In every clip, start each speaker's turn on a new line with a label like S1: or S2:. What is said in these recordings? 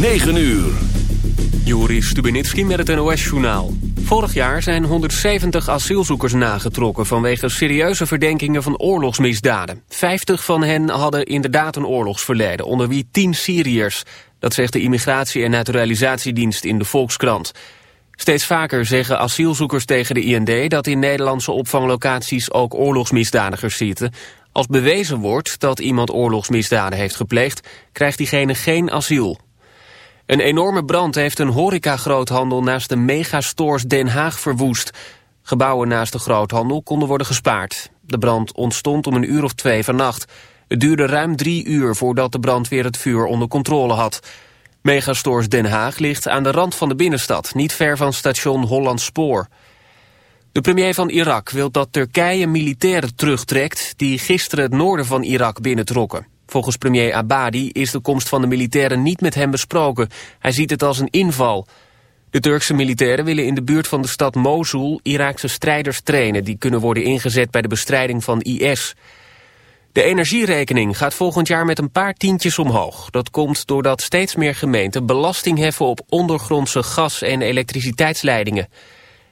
S1: 9 uur.
S2: Joris Stubenitski met het NOS-journaal. Vorig jaar zijn 170 asielzoekers nagetrokken... vanwege serieuze verdenkingen van oorlogsmisdaden. 50 van hen hadden inderdaad een oorlogsverleden... onder wie 10 Syriërs. Dat zegt de Immigratie- en Naturalisatiedienst in de Volkskrant. Steeds vaker zeggen asielzoekers tegen de IND... dat in Nederlandse opvanglocaties ook oorlogsmisdadigers zitten... Als bewezen wordt dat iemand oorlogsmisdaden heeft gepleegd... krijgt diegene geen asiel. Een enorme brand heeft een horeca-groothandel naast de megastores Den Haag verwoest. Gebouwen naast de groothandel konden worden gespaard. De brand ontstond om een uur of twee vannacht. Het duurde ruim drie uur voordat de brandweer het vuur onder controle had. Megastores Den Haag ligt aan de rand van de binnenstad, niet ver van station Holland Spoor. De premier van Irak wil dat Turkije militairen terugtrekt... die gisteren het noorden van Irak binnentrokken. Volgens premier Abadi is de komst van de militairen niet met hem besproken. Hij ziet het als een inval. De Turkse militairen willen in de buurt van de stad Mosul... Iraakse strijders trainen die kunnen worden ingezet bij de bestrijding van IS. De energierekening gaat volgend jaar met een paar tientjes omhoog. Dat komt doordat steeds meer gemeenten belasting heffen op ondergrondse gas- en elektriciteitsleidingen.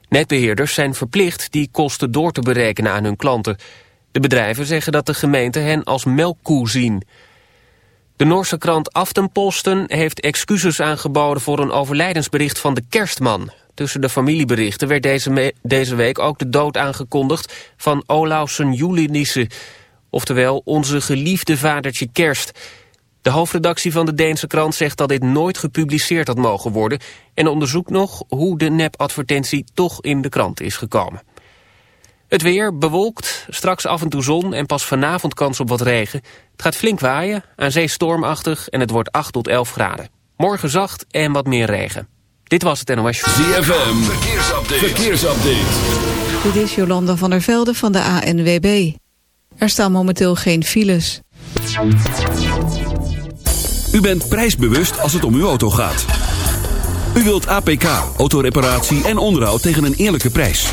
S2: Netbeheerders zijn verplicht die kosten door te berekenen aan hun klanten. De bedrijven zeggen dat de gemeente hen als melkkoe zien. De Noorse krant Aftenposten heeft excuses aangeboden voor een overlijdensbericht van de kerstman. Tussen de familieberichten werd deze, deze week ook de dood aangekondigd van Olausen Julinisse. Oftewel onze geliefde vadertje Kerst. De hoofdredactie van de Deense krant zegt dat dit nooit gepubliceerd had mogen worden... en onderzoekt nog hoe de nepadvertentie toch in de krant is gekomen. Het weer bewolkt, straks af en toe zon en pas vanavond kans op wat regen. Het gaat flink waaien, aan zee stormachtig en het wordt 8 tot 11 graden. Morgen zacht en wat meer regen. Dit was het NOS
S1: ZFM, verkeersupdate. verkeersupdate.
S3: Dit is Jolanda van der Velde van de ANWB. Er staan momenteel geen files.
S1: U bent prijsbewust als het om uw auto gaat. U wilt APK, autoreparatie en onderhoud tegen een eerlijke prijs.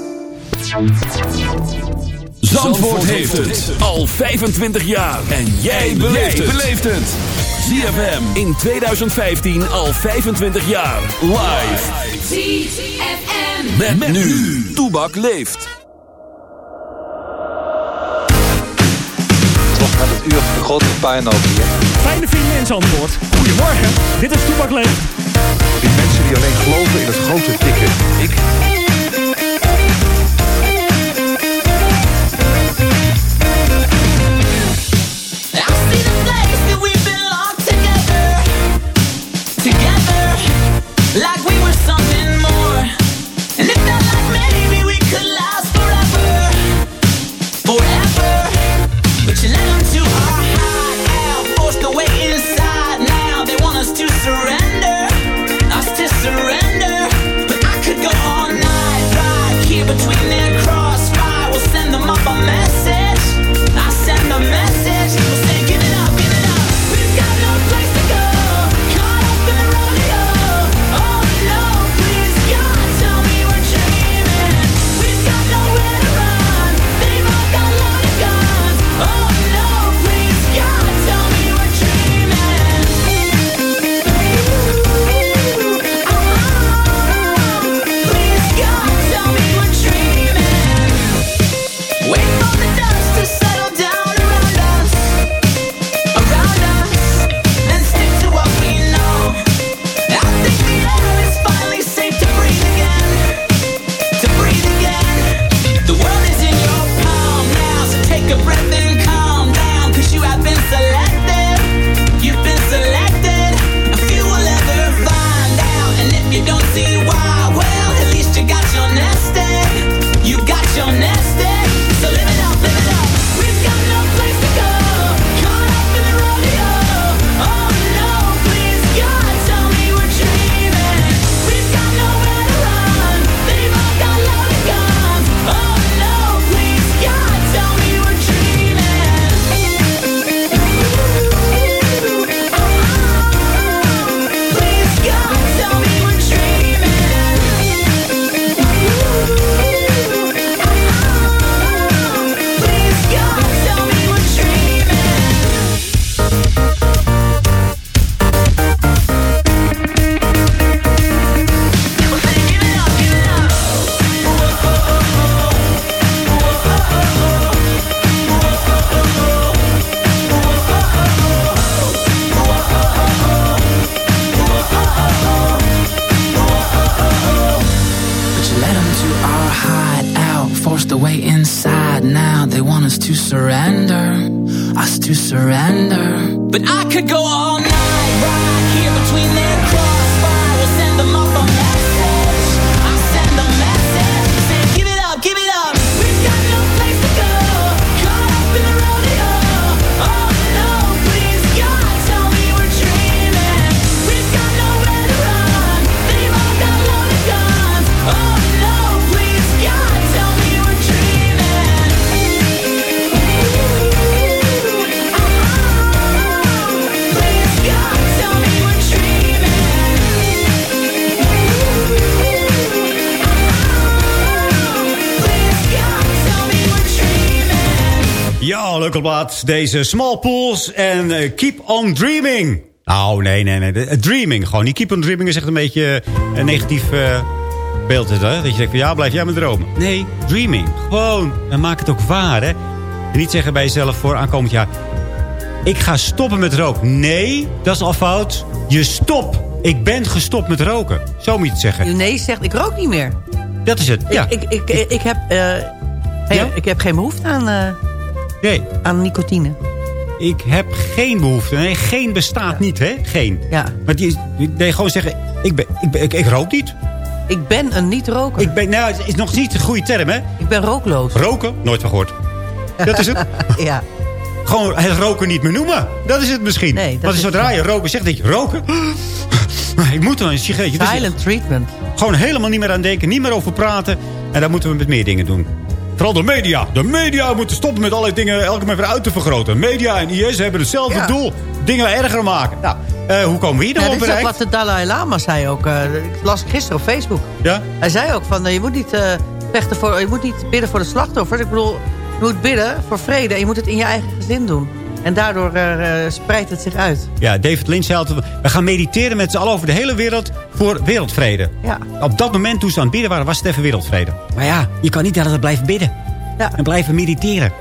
S1: Zandvoort heeft het al 25 jaar. En jij beleeft het. ZFM in 2015 al 25 jaar. Live.
S4: ZFM.
S1: Met, met nu. Toebak leeft.
S5: Toch met het uur de grote puinhoop hier.
S6: Fijne vrienden in Zandvoort. Goedemorgen. Dit is Toebak leeft.
S7: Die mensen die alleen geloven in het grote dikke ik.
S8: Deze Small Pools en eh, Keep on Dreaming. Nou, nee, nee, nee. de- Dreaming gewoon. Die Keep on Dreaming is echt een beetje eh, een negatief eh, beeld. Hè? Dat je denkt van, ja, blijf jij maar dromen. Nee, Dreaming. Gewoon. En maak het ook waar, hè. En niet zeggen bij jezelf voor aankomend jaar... Ik ga stoppen met roken. Nee, dat is al fout. Je stop. Ik ben gestopt met roken. Zo moet je het zeggen.
S9: Nee, zegt ik rook niet meer.
S8: Dat is het, ja.
S9: Ik, ik, ik, ik heb, eh, geen-
S8: Ja?
S9: ik heb geen behoefte aan, eh,
S8: Nee,
S9: aan nicotine.
S8: ik heb geen behoefte. Nee, geen bestaat niet, hè. Geen.
S9: Ja.
S8: Maar die, nee, gewoon zeggen, ik, ben, ik, ben, ik, ik rook niet.
S9: Ik ben een niet-roker.
S8: Ik ben, nou, het is nog niet een goede term, hè?
S9: Ik ben rookloos.
S8: Roken, nooit van gehoord. Dat is het.
S9: ja.
S8: Gewoon het roken niet meer noemen. Dat is het misschien.
S9: Nee, dat
S8: Want
S9: is-
S8: zodra je roken zegt, dat je roken. Ik moet wel een sigaretje. Dus
S9: Silent treatment.
S8: gewoon helemaal niet meer aan denken, niet meer over praten. En daar moeten we met meer dingen doen. Vooral de media. De media moeten stoppen met allerlei dingen elke keer weer uit te vergroten. Media en IS hebben hetzelfde
S9: Ja.
S8: doel. Dingen erger maken. Nou, eh, hoe komen we hier
S9: Ja,
S8: op
S9: dit is ook wat de Dalai Lama zei ook. eh, ik las gisteren op Facebook.
S8: Ja?
S9: Hij zei ook van, eh, je moet niet vechten voor, je moet niet bidden voor de slachtoffers. Ik bedoel, je moet bidden voor vrede en je moet het in je eigen gezin doen. En daardoor eh, eh, spreidt het zich uit.
S8: Ja, David Lynch zei altijd... we gaan mediteren met z'n allen over de hele wereld voor wereldvrede.
S9: Ja.
S8: Op dat moment toen ze aan het bidden waren, was het even wereldvrede. Maar ja, je kan niet altijd blijven bidden.
S9: Ja.
S8: En blijven mediteren.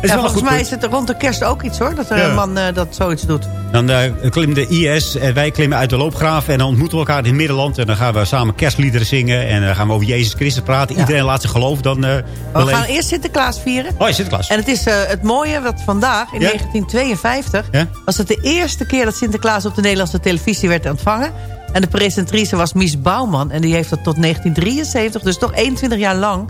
S8: Dat
S9: Ja, volgens
S8: goed
S9: mij is het rond de kerst ook iets hoor. Dat er
S8: Ja.
S9: een man eh, dat zoiets doet.
S8: Dan eh, klimt de IS en wij klimmen uit de loopgraven. En dan ontmoeten we elkaar in het middenland. En dan gaan we samen kerstliederen zingen. En dan gaan we over Jezus Christus praten.
S9: Ja.
S8: Iedereen laat zijn geloof dan eh
S9: We gaan eerst Sinterklaas vieren.
S8: Oh, ja, Sinterklaas.
S9: En het is eh, het mooie, wat vandaag, in
S8: Ja?
S9: 1952...
S8: Ja?
S9: was het de eerste keer dat Sinterklaas op de Nederlandse televisie werd ontvangen. En de presentatrice was Mies Bouwman. En die heeft dat tot 1973, dus toch 21 jaar lang...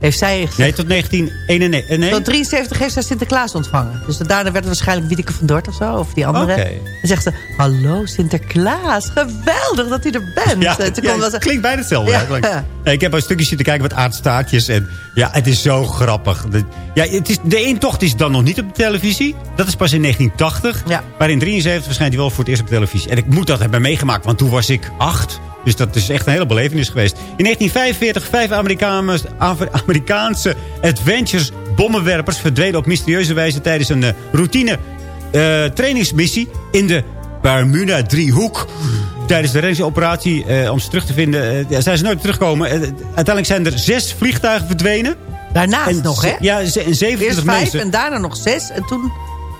S9: heeft zij gezegd...
S8: Nee, tot 1991. Nee?
S9: Tot 73 heeft zij Sinterklaas ontvangen. Dus daarna werd het waarschijnlijk Wieteke van Dort of zo. Of die andere.
S8: Oké.
S9: En zegt ze, hallo Sinterklaas, geweldig dat u er bent.
S8: Ja, het klinkt bijna hetzelfde
S9: Ja.
S8: Nee, ik heb een stukje zitten kijken met aardstaartjes. En ja, het is zo grappig. De, ja, het is, de eentocht is dan nog niet op de televisie. Dat is pas in 1980.
S9: Ja.
S8: Maar in 73 verschijnt hij wel voor het eerst op televisie. En ik moet dat hebben meegemaakt, want toen was ik acht. Dus dat is echt een hele belevenis geweest. In 1945 vijf Amerikaanse, Amerikaanse Adventures bommenwerpers... verdwenen op mysterieuze wijze tijdens een eh, routine eh, trainingsmissie... in de Bermuda-driehoek. Tijdens de reddingsoperatie, eh, om ze terug te vinden... ja, zijn ze nooit teruggekomen. Uiteindelijk zijn er zes vliegtuigen verdwenen.
S9: Daarnaast
S8: En
S9: nog, hè?
S8: Ja, en
S9: Eerst
S8: 27
S9: vijf
S8: mensen.
S9: en daarna nog zes. En toen...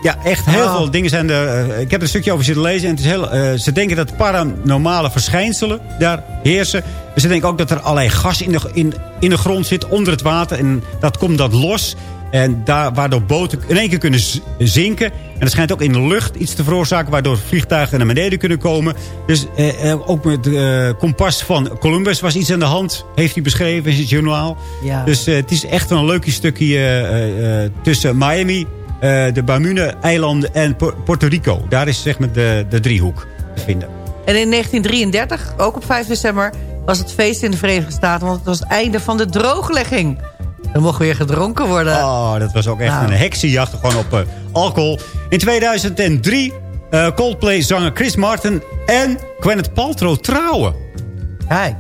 S8: Ja, echt heel
S9: Oh.
S8: veel dingen zijn er. eh, ik heb er een stukje over zitten lezen. En het is heel, eh, ze denken dat paranormale verschijnselen daar heersen. Ze denken ook dat er allerlei gas in de, in, in de grond zit, onder het water. En dat komt dat los. En daar, waardoor boten in één keer kunnen zinken. En het schijnt ook in de lucht iets te veroorzaken... waardoor vliegtuigen naar beneden kunnen komen. Dus eh, eh, ook met de eh, kompas van Columbus was iets aan de hand. Heeft hij beschreven in zijn journaal.
S9: Ja.
S8: Dus eh, het is echt een leukje stukje eh, eh, tussen Miami... eh, de Bermuda-eilanden en Pu- Puerto Rico. Daar is zeg maar de, de driehoek te vinden.
S9: En in 1933, ook op 5 december, was het feest in de Verenigde Staten. Want het was het einde van de drooglegging. Er mocht weer gedronken worden.
S8: Oh, dat was ook echt
S9: Nou.
S8: een heksenjacht gewoon op eh, alcohol. In 2003 eh, Coldplay-zanger Chris Martin en Gwyneth Paltrow trouwen.
S9: Kijk.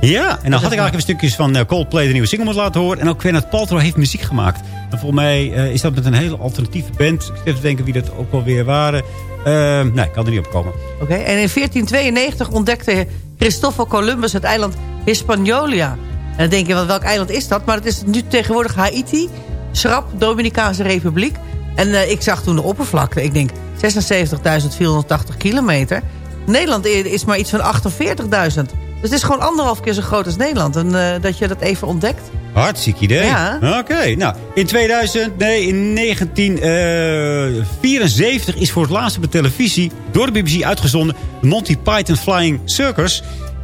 S8: Ja, en dan had ik eigenlijk even stukjes van Coldplay de nieuwe single moeten laten horen. En ook Gwyneth Paltrow heeft muziek gemaakt. En volgens mij eh, is dat met een hele alternatieve band. Ik zit te denken wie dat ook alweer waren. Eh, nee, ik kan er niet op komen.
S9: Oké. En in 1492 ontdekte Christoffel Columbus het eiland Hispaniola. En dan denk je, wel, welk eiland is dat? Maar het is nu tegenwoordig Haiti, Schrap, Dominicaanse Republiek. En eh, ik zag toen de oppervlakte. Ik denk 76.480 kilometer. Nederland is maar iets van 48.000. Dus het is gewoon anderhalf keer zo groot als Nederland. En eh, dat je dat even ontdekt.
S8: Hartstikke idee.
S9: Ja.
S8: Oké, nou, in 2000, nee, in 1974 is voor het laatst op de televisie door de BBC uitgezonden Monty Python Flying Circus.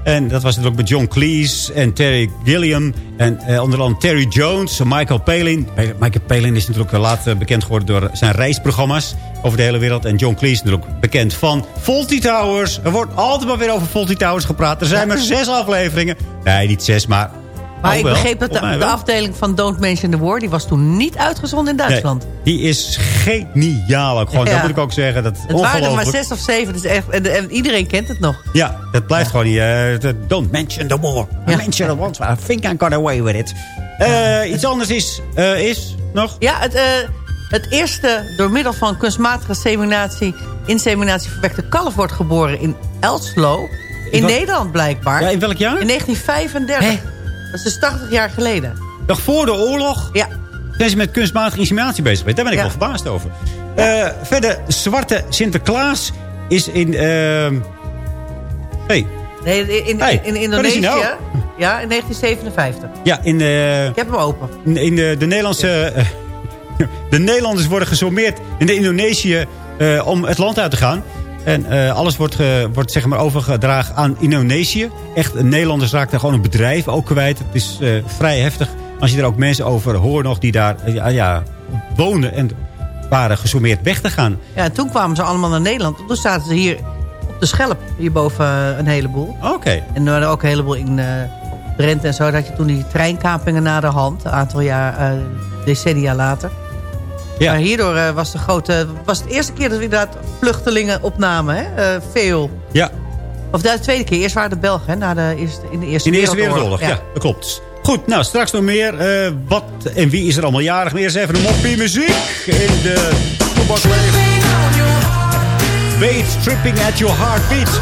S8: En dat was natuurlijk met John Cleese en Terry Gilliam. En eh, onder andere Terry Jones, Michael Palin. Michael Palin is natuurlijk eh, later bekend geworden door zijn reisprogramma's over de hele wereld. En John Cleese is natuurlijk bekend van Fawlty Towers. Er wordt altijd maar weer over Fawlty Towers gepraat. Er zijn maar zes afleveringen. Nee, niet zes, maar...
S9: Maar ik begreep dat de, afdeling van Don't Mention the War... die was toen niet uitgezonden in Duitsland.
S8: Nee, die is geniaal ook. Gewoon,
S9: Ja.
S8: Dat moet ik ook zeggen. Dat
S9: Het waren er maar zes of zeven. Dus echt, en, en iedereen kent het nog.
S8: Ja, dat blijft gewoon eh, don't mention the war. I mention the war. I think I got away with it. Eh, iets anders is, eh, is nog...
S9: Ja, het, het eerste door middel van kunstmatige seminatie... inseminatie verwekte kalf wordt geboren in Elslo. In Nederland blijkbaar.
S8: Ja, in welk jaar?
S9: In 1935. Dat is dus 80 jaar geleden.
S8: Nog voor de oorlog
S9: Ja.
S8: zijn ze met kunstmatige inseminatie bezig geweest. Daar ben ik
S9: Ja.
S8: wel verbaasd over. Eh, verder, Zwarte Sinterklaas is in... ehm hey,
S9: Nee, in, in,
S8: Hey,
S9: Indonesië.
S8: nou?
S9: Ja, in 1957.
S8: ja, in, eh,
S9: Ik heb hem open.
S8: in de, de Nederlandse... eh, de Nederlanders worden gesommeerd in de Indonesië om het land uit te gaan. En eh, alles wordt, ge- wordt zeg maar overgedragen aan Indonesië. Echt, Nederlanders raakten gewoon een bedrijf ook kwijt. Het is eh, vrij heftig als je er ook mensen over hoort nog die daar eh, ja, ja, wonen en waren gesommeerd weg te gaan.
S9: Ja, en toen kwamen ze allemaal naar Nederland. Toen zaten ze hier op de Schelp. Hierboven een heleboel.
S8: Oké.
S9: En er waren ook een heleboel in Drenthe en zo. Dat je toen die treinkapingen na de hand. Een aantal jaar, decennia later.
S8: Ja.
S9: Maar hierdoor eh, was de grote... was het eerste keer dat we inderdaad vluchtelingen opnamen. Hè? Eh, veel.
S8: Ja,
S9: Of de tweede keer. Eerst waren de Belgen hè? Na de eerste, in de Eerste
S8: in de Eerste Wereldoorlog. Ja.
S9: Ja.
S8: dat klopt. Goed, nou straks nog meer. eh, wat en wie is er allemaal jarig? Maar eerst even een moppie muziek in de toebakleven. Beat, tripping at your heartbeat.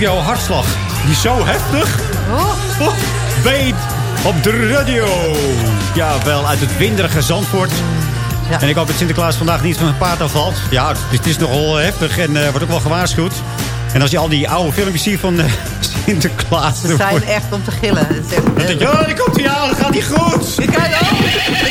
S8: Over jouw hartslag. Die is zo heftig. Oh. Weet op de radio. Ja, wel uit het winderige Zandvoort.
S9: Ja.
S8: En ik hoop dat Sinterklaas vandaag niet van een paard afvalt. Ja, het, is nogal heftig en eh, wordt ook wel gewaarschuwd. En als je al die oude filmpjes ziet van eh, Sinterklaas...
S9: Ze zijn echt om te gillen.
S8: Dan denk je, oh, die komt hij aan, gaat niet goed.
S9: Ik kijk, oh,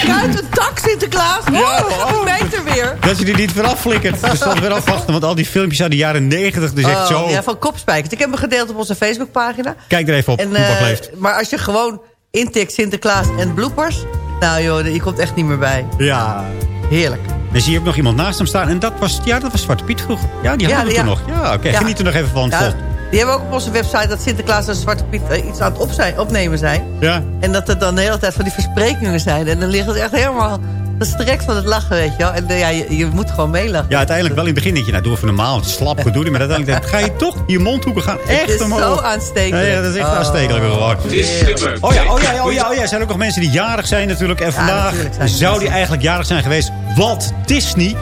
S9: ik uit een tak Sinterklaas. Oh,
S8: Ja, oh.
S9: die meter weer.
S8: Dat je er niet vanaf flikkert. Dus dat weer afwachten, want al die filmpjes uit de jaren negentig... Dus echt
S9: Oh,
S8: zo...
S9: Ja, van kopspijkers. Ik heb hem gedeeld op onze Facebookpagina.
S8: Kijk er even op,
S9: En, eh,
S8: leeft.
S9: maar als je gewoon intikt Sinterklaas en bloopers... Nou joh, je komt echt niet meer bij.
S8: Ja.
S9: Heerlijk.
S8: Dan zie je ook nog iemand naast hem staan. En dat was, ja, dat was Zwarte Piet vroeger. Ja, die hadden we toen nog. Ja, oké. Geniet er nog even van. Vol-
S9: die hebben ook op onze website dat Sinterklaas en Zwarte Piet eh, iets aan het opnemen zijn.
S8: Ja.
S9: En dat er dan de hele tijd van die versprekingen zijn. En dan liggen ze echt helemaal gestrekt van het lachen, weet je wel. En eh, ja, je, je moet gewoon meelachen.
S8: Ja, uiteindelijk wel in het begin denk je, nou doe even normaal, slap gedoe. Maar uiteindelijk ga je toch, je mondhoeken gaan echt
S9: het is
S8: omhoog.
S9: zo aanstekelijk.
S8: Ja, ja, dat is echt
S9: Oh.
S8: aanstekelijk gewoon.
S9: Heerlijk.
S8: Oh ja, oh ja, oh ja, oh ja. Er zijn ook nog mensen die jarig zijn natuurlijk. En vandaag zou die eigenlijk jarig zijn geweest. Walt Disney.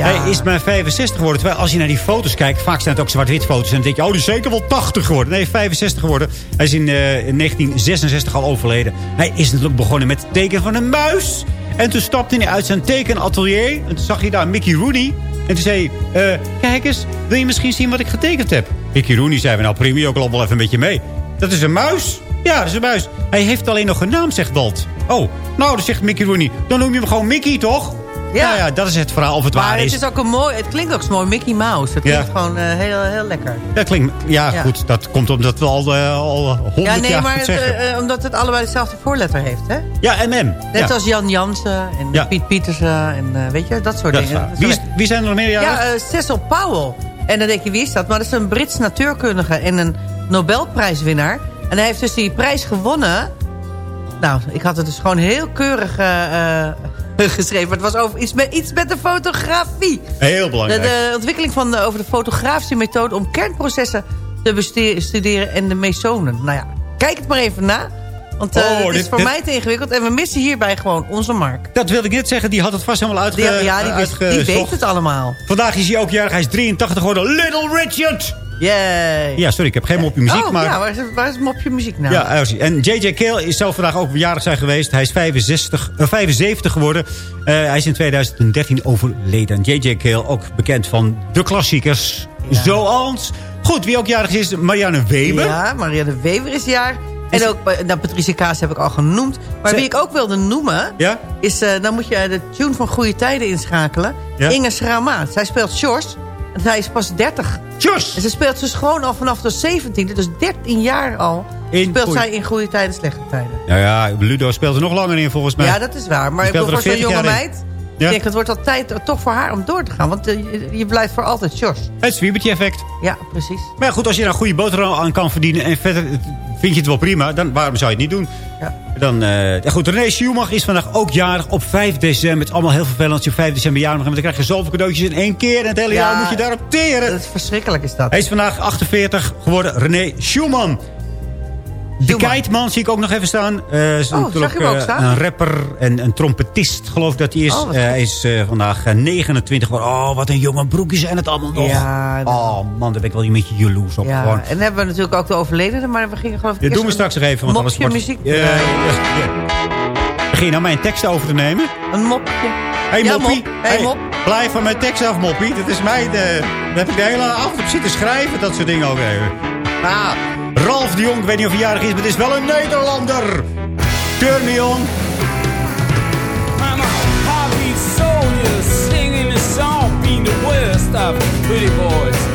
S8: Hij is maar 65 geworden. Terwijl als je naar die foto's kijkt, vaak zijn het ook zwart-wit foto's. En dan denk je, oh, die is zeker wel 80 geworden. Nee, 65 geworden. Hij is in, eh, in 1966 al overleden. Hij is natuurlijk begonnen met het tekenen van een muis. En toen stapte hij uit zijn tekenatelier. En toen zag hij daar Mickey Rooney. En toen zei hij, eh, kijk eens, wil je misschien zien wat ik getekend heb? Mickey Rooney zei, nou prima, ik loop wel even een beetje mee. Dat is een muis. Ja, dat is een muis. Hij heeft alleen nog een naam, zegt Walt. Oh, nou, dan zegt Mickey Rooney. Dan noem je hem gewoon Mickey, toch?
S9: Ja.
S8: Nou ja, dat is het verhaal of het
S9: Maar
S8: waar
S9: het
S8: is.
S9: is ook een mooi, het klinkt ook zo mooi, Mickey Mouse. Het
S8: Ja.
S9: klinkt gewoon eh, heel, heel lekker.
S8: Dat klinkt, ja,
S9: Ja.
S8: goed, dat komt omdat we al, eh, al honderd
S9: Ja, nee,
S8: jaar
S9: maar het, eh, omdat het allebei dezelfde voorletter heeft, hè?
S8: ja, MM.
S9: Net als Jan Jansen en. Piet Pietersen en weet je, dat soort
S8: Dat
S9: dingen. Dat is
S8: Wie, is, wie zijn er nog meer?
S9: Ja, Cecil Powell. En dan denk je, wie is dat? Maar dat is een Brits natuurkundige en een Nobelprijswinnaar. En hij heeft dus die prijs gewonnen. Nou, ik had het dus gewoon heel keurig eh, geschreven. Het was over iets met, iets met de fotografie.
S8: Heel belangrijk.
S9: de ontwikkeling van de, over de fotografische methode om kernprocessen te beste- studeren en de mesonen. Nou ja, kijk het maar even na. Want eh,
S8: Oh,
S9: het is
S8: dit-
S9: voor
S8: dit-
S9: mij te ingewikkeld. En we missen hierbij gewoon onze Mark.
S8: Dat wilde ik net zeggen, die had het vast helemaal uitge
S9: Die, ja, die, wist- die weet het allemaal.
S8: Vandaag is hij ook jarig, hij is 83 geworden. Little Richard!
S9: Yay.
S8: Ja, sorry, ik heb geen mopje muziek,
S9: oh,
S8: maar...
S9: ja, waar is, waar is mopje muziek nou?
S8: Ja, was- en J.J. Kale is zelf vandaag ook jarig zijn geweest. Hij is 65, eh, 75 geworden. Eh, hij is in 2013 overleden. J.J. Kale, ook bekend van de klassiekers. Zoals... Goed, wie ook jarig is, Marianne Weber.
S9: Ja, Marianne Wever is jaar. En ook, eh, nou, Patricia Kaas heb ik al genoemd. Maar wie ik ook wilde noemen...
S8: Ja?
S9: is, eh, dan moet je de tune van Goede Tijden inschakelen.
S8: Ja?
S9: Inge Schrama. Zij speelt Sjors. Zij is pas 30.
S8: Tjus!
S9: En ze speelt dus gewoon al vanaf de 17e, dus 13 jaar al...
S8: In
S9: speelt
S8: goeie-
S9: zij in goede tijden, slechte tijden.
S8: Nou ja, Ludo speelt er nog langer in volgens mij.
S9: Ja, dat is waar. Maar ik voor zo'n
S8: 40
S9: jonge meid...
S8: Ja.
S9: Ik denk, het wordt al tijd eh, toch voor haar om door te gaan. Want eh, je, je blijft voor altijd Sjors.
S8: Het Zwiebertje effect.
S9: Ja, precies.
S8: Maar ja, goed, als je nou een goede boterham aan kan verdienen... en verder vind je het wel prima, dan waarom zou je het niet doen?
S9: Ja.
S8: Dan, eh, ja goed, René Schumach is vandaag ook jarig op 5 december. Het is allemaal heel vervelend als je op 5 december jarig bent. Want dan krijg je zoveel cadeautjes in één keer. En het hele
S9: Ja.
S8: jaar moet je daarop teren.
S9: Dat is verschrikkelijk, is dat.
S8: Hij is vandaag 48 geworden, René Schumann. De. Keitman zie ik ook nog even staan. Eh, is
S9: Oh, zag je hem ook
S8: eh,
S9: staan?
S8: Een rapper en een trompetist, geloof ik dat hij is.
S9: Oh, wat
S8: Eh, hij is eh, vandaag eh, 29 geworden. Oh, wat een jonge broekjes zijn het allemaal nog.
S9: Ja,
S8: oh man, daar ben ik wel een beetje jaloers op.
S9: Ja,
S8: Gewoon.
S9: en dan hebben we natuurlijk ook de overledene, maar we gingen geloof ik
S8: Dat doen we straks nog even. Want
S9: mopje
S8: wordt...
S9: muziek
S8: Ja, ja. Begin je nou mijn tekst over te nemen?
S9: Een mopje.
S8: Hey,
S9: Ja,
S8: moppie.
S9: mop. Hey, mop.
S8: Blijf van mijn tekst af, moppie. Dat is mij de... Daar heb ik de hele avond op zitten schrijven. Dat soort dingen ook even. Ah, Ralf de Jong. Ik weet niet of hij jarig is, maar het is wel een Nederlander. Turn me on.
S4: I'm a heartbeat soldier singing a song, being the worst of pretty boys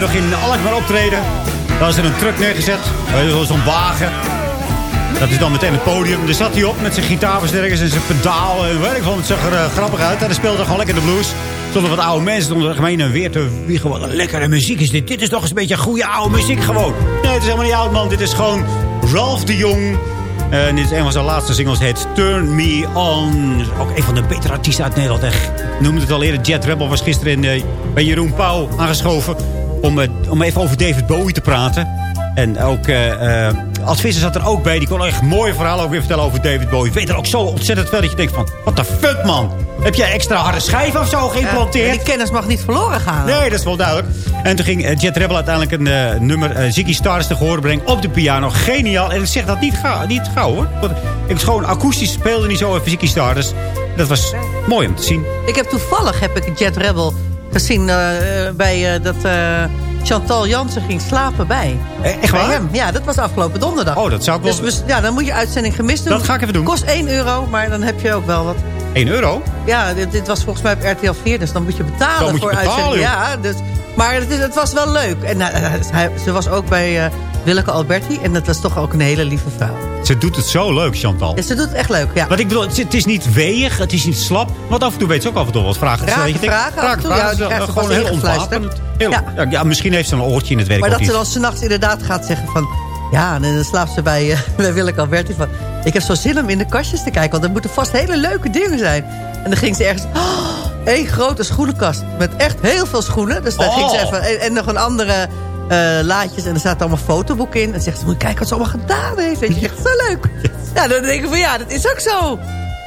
S8: geleden nog in Alkmaar optreden. Daar is er een truck neergezet. Er was Zo'n wagen. Dat is dan meteen het podium. Daar zat hij op met zijn gitaarversterkers en zijn pedaal. En ik van, het zag er eh, grappig uit. En hij speelde gewoon lekker de blues. Stonden wat oude mensen om er gemeen en weer te wiegen. Een lekkere muziek is dit. Dit is toch eens een beetje goede oude muziek gewoon. Nee, het is helemaal niet oud man. Dit is gewoon Ralph de Jong. Eh, En dit is een van zijn laatste singles. Het Turn Me On. Ook een van de betere artiesten uit Nederland. Echt. Noemde het al eerder. Jet Rebel was gisteren in, eh, bij Jeroen Pauw aangeschoven. Om, eh, om even over David Bowie te praten. En ook eh eh, als Visser zat er ook bij. Die kon echt mooie verhalen ook weer vertellen over David Bowie. Weet er ook zo ontzettend veel dat je denkt van... What the fuck man? Heb jij extra harde schijven of zo geïmplanteerd?
S9: Die kennis mag niet verloren gaan.
S8: Nee, dat is wel duidelijk. En toen ging Jet Rebel uiteindelijk een nummer Ziggy Stars te horen brengen op de piano. Geniaal. En ik zeg dat niet, ga, niet gauw hoor. Want ik was gewoon akoestisch speelde niet zo even Ziggy Stars. Dat was mooi om te zien.
S9: Ik heb toevallig heb ik Jet Rebel gezien eh, bij eh, dat eh, Chantal Jansen ging slapen bij.
S8: Eh, echt
S9: Bij
S8: waar?
S9: hem. Ja, dat was afgelopen donderdag.
S8: Oh, dat zou ik wel...
S9: Dus ja, dan moet je uitzending gemist doen.
S8: Dat ga ik even doen.
S9: Kost 1 euro, maar dan heb je ook wel wat.
S8: 1 euro?
S9: Ja, dit, dit was volgens mij op RTL 4, dus dan moet je betalen
S8: moet je
S9: voor
S8: betalen,
S9: uitzending.
S8: joh.
S9: Ja, dus, maar het, is, het was wel leuk. En hij, ze was ook bij Willeke Alberti en dat was toch ook een hele lieve vrouw.
S8: Ze doet het zo leuk, Chantal.
S9: Ja, ze doet het echt leuk, ja.
S8: Want ik bedoel, het is- niet weeg, het is niet slap. Want af en toe weet ze ook af en toe wat vragen.
S9: Raken
S8: Je denkt,
S9: vragen af en toe,
S8: raken
S9: ja,
S8: vragen, ze gewoon heel ontwapend.
S9: Ja.
S8: ja. Misschien heeft ze een oortje in het werk
S9: Maar dat ze dan s'nachts inderdaad gaat zeggen van... Ja, en dan slaapt ze bij, eh, bij Willeke Alberti van... Ik heb zo zin om in de kastjes te kijken, want er moeten vast hele leuke dingen zijn. En dan ging ze ergens... Oh, één grote schoenenkast met echt heel veel schoenen. Dus daar
S8: Oh.
S9: ging ze even... En, en nog een andere eh, laadjes en er staat allemaal fotoboek in. En zegt ze, moet je kijken wat ze allemaal gedaan heeft. Weet je, echt zo leuk. Ja, dan denk ik van ja, dat is ook zo.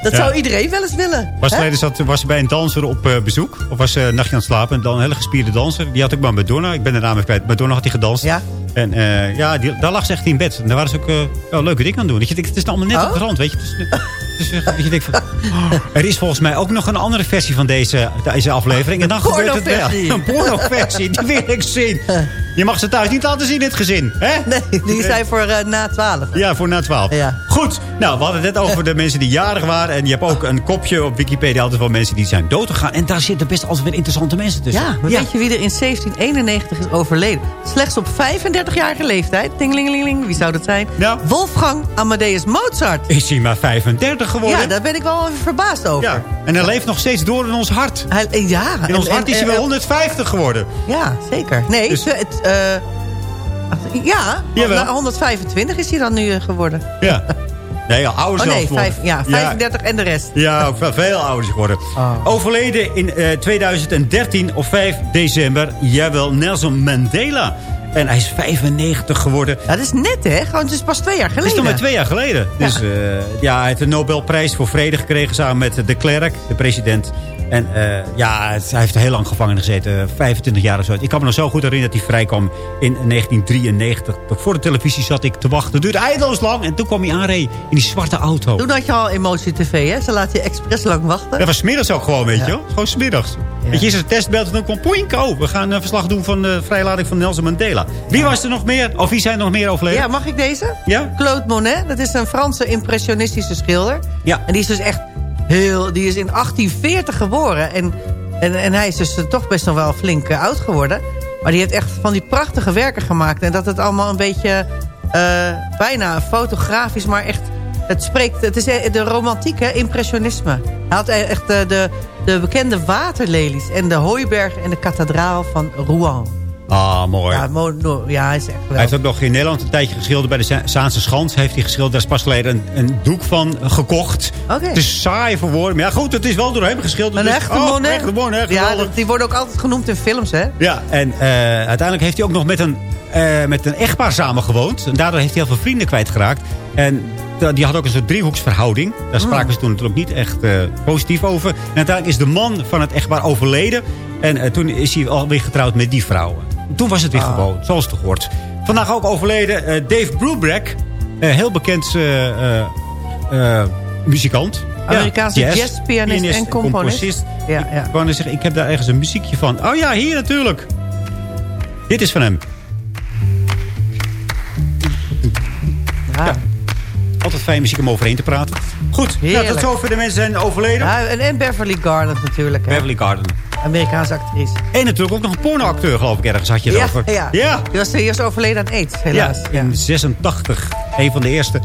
S9: Dat
S8: Ja.
S9: zou iedereen wel eens willen.
S8: Was, zat, was ze bij een danser op eh, bezoek. Of was ze een nachtje aan het slapen. En dan een hele gespierde danser. Die had ook maar Madonna. Ik ben de naam even kwijt. Madonna had hij gedanst.
S9: Ja.
S8: En eh, ja, die, daar lag ze echt in bed. En daar waren ze ook eh, wel leuke dingen aan het doen. Dat je denkt, het is allemaal net
S9: Oh?
S8: op de rand. Weet je. Dus, eh, dat je denkt van, oh, er is volgens mij ook nog een andere versie van deze, deze aflevering. En dan gebeurt het wel. Een pornoversie. Die wil ik zien. Je mag ze thuis niet laten zien, dit gezin. Hè?
S9: Nee, die zijn voor eh, na 12.
S8: Ja, voor na 12.
S9: Ja.
S8: Goed. Nou, we hadden het net over de mensen die jarig waren. En je hebt ook een kopje op Wikipedia altijd van mensen die zijn doodgegaan. En daar zitten best altijd weer interessante mensen tussen.
S9: Ja, maar weet je wie er in 1791 is overleden? Slechts op 35-jarige leeftijd. Dinglingeling, wie zou dat zijn?
S8: Nou.
S9: Wolfgang Amadeus Mozart.
S8: Is hij maar 35 geworden?
S9: Ja, daar ben ik wel even verbaasd over.
S8: Ja. En hij leeft nog steeds door in ons hart.
S9: Hij, eh, ja,
S8: In ons
S9: en-
S8: hart
S9: en-
S8: is hij wel 150 geworden.
S9: Ja, zeker. Nee,
S8: Dus-
S9: het, ja,
S8: Jawel.
S9: na 125 is hij dan nu eh, geworden.
S8: Ja. Nee, ja, ouder
S9: Oh nee, vijf, ja, 35 en de rest.
S8: Ja, ook veel, veel ouder geworden.
S9: Oh.
S8: Overleden in eh, 2013 op 5 december. Jawel, Nelson Mandela. En hij is 95 geworden.
S9: Ja, dat is net, hè? Gewoon, het is pas twee jaar geleden.
S8: is nog maar twee jaar geleden.
S9: Ja.
S8: Dus eh, ja, hij heeft de Nobelprijs voor Vrede gekregen samen met de Klerk, de president. En eh, ja, hij heeft heel lang gevangen gezeten, 25 jaar of zo. Ik kan me nog zo goed herinneren dat hij vrijkwam in 1993. Voor de televisie zat ik te wachten. Het duurde eindeloos lang. En toen kwam hij aanreden in die zwarte auto.
S9: Toen had je al Emotie TV, hè? Ze laat je expres lang wachten.
S8: Dat was smiddags ook gewoon, weet je
S9: Ja.
S8: Gewoon smiddags.
S9: Ja.
S8: Weet je, is er een testbelt en dan kwam poink, oh, we gaan een verslag doen van de vrijlating van Nelson Mandela. Wie was er nog meer? Of wie zijn er nog meer overleden?
S9: Ja, mag ik deze?
S8: Ja?
S9: Claude Monet, dat is een Franse impressionistische schilder.
S8: Ja.
S9: En die is dus echt Die is in 1840 geboren. En, en, en hij is dus toch best nog wel flink eh, oud geworden. Maar die heeft echt van die prachtige werken gemaakt. En dat het allemaal een beetje... eh, bijna fotografisch, maar echt... Het spreekt... Het is eh, de romantieke impressionisme. Hij had echt de, de, de bekende waterlelies... en de hooibergen en de kathedraal van Rouen.
S8: Ah, mooi.
S9: Ja, mo- no- ja, hij is echt
S8: Hij
S9: geweldig.
S8: heeft ook nog in Nederland een tijdje geschilderd. Bij de Za- Zaanse Schans heeft hij geschilderd. Daar is pas geleden een, een doek van gekocht.
S9: Oké.
S8: Het is saai voor woorden. Maar ja, goed, het is wel door hem geschilderd.
S9: Een
S8: dus-
S9: echte
S8: oh,
S9: Monet.
S8: Een echte Monet,
S9: ja, dat- die worden ook altijd genoemd in films, hè?
S8: Ja, en eh, uiteindelijk heeft hij ook nog met een, eh, met een echtpaar samengewoond. En daardoor heeft hij heel veel vrienden kwijtgeraakt. En die had ook een soort driehoeksverhouding. Daar spraken ze toen natuurlijk niet echt eh, positief over. En uiteindelijk is de man van het echtpaar overleden. En toen is hij alweer getrouwd met die vrouw. Toen was het weer gewoon, zoals het hoort. Vandaag ook overleden eh, Dave Brubeck. heel bekend eh, eh, muzikant.
S9: Amerikaanse jazzpianist en componist. Ja, ja.
S8: Ik zeggen, ik heb daar ergens een muziekje van. Oh ja, hier natuurlijk. Dit is van hem.
S9: Ja.
S8: Altijd fijn muziek om overheen te praten. Goed, nou, tot zover de mensen zijn overleden.
S9: Ja, en, en Beverly Garland natuurlijk. Hè?
S8: Beverly Garden.
S9: Amerikaanse actrice.
S10: En natuurlijk ook nog een pornoacteur, geloof ik, ergens had je het
S9: Ja,
S10: over.
S9: ja.
S10: ja.
S9: Die was, was overleden aan aids, helaas.
S10: Ja, in 86. Een van de eerste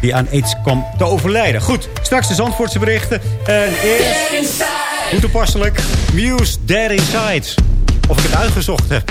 S10: die aan aids kwam te overlijden. Goed, straks de Zandvoortse berichten. En eerst, hoe toepasselijk, Muse Dead Inside. Of ik het uitgezocht heb.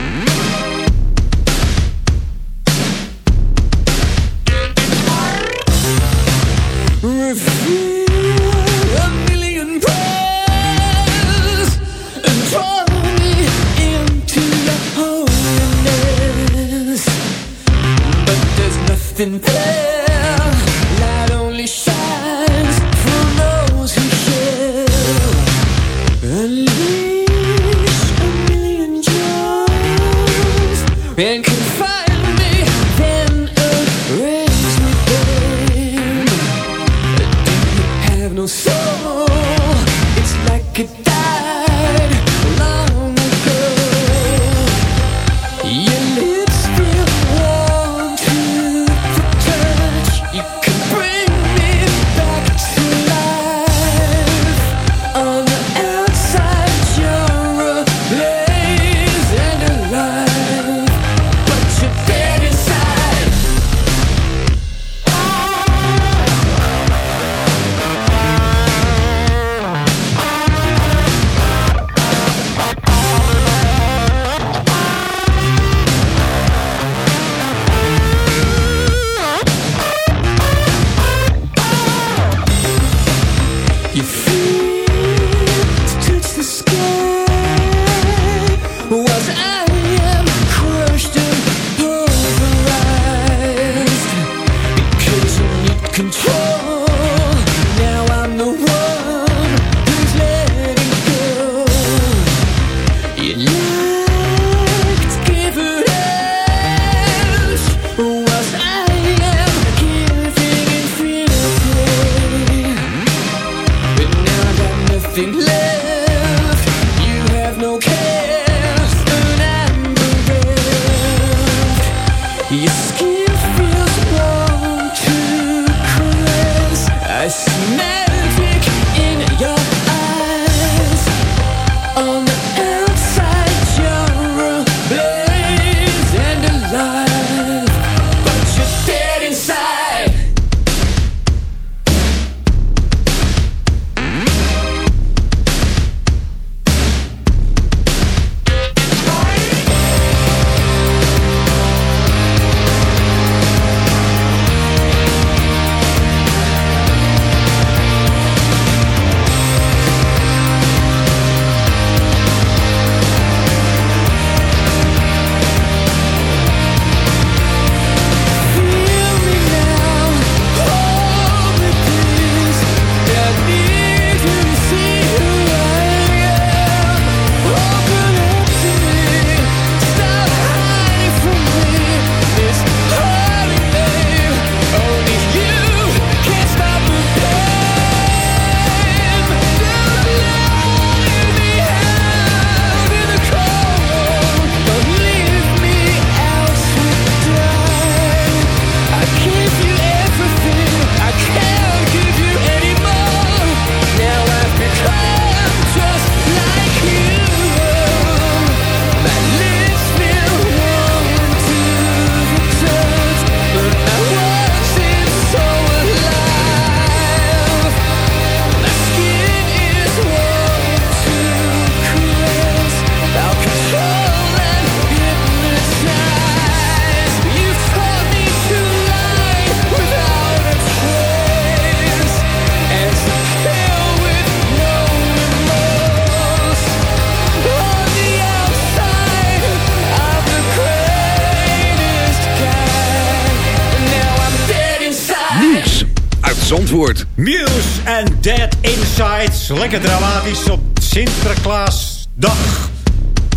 S10: Lekker dramatisch op Sinterklaasdag.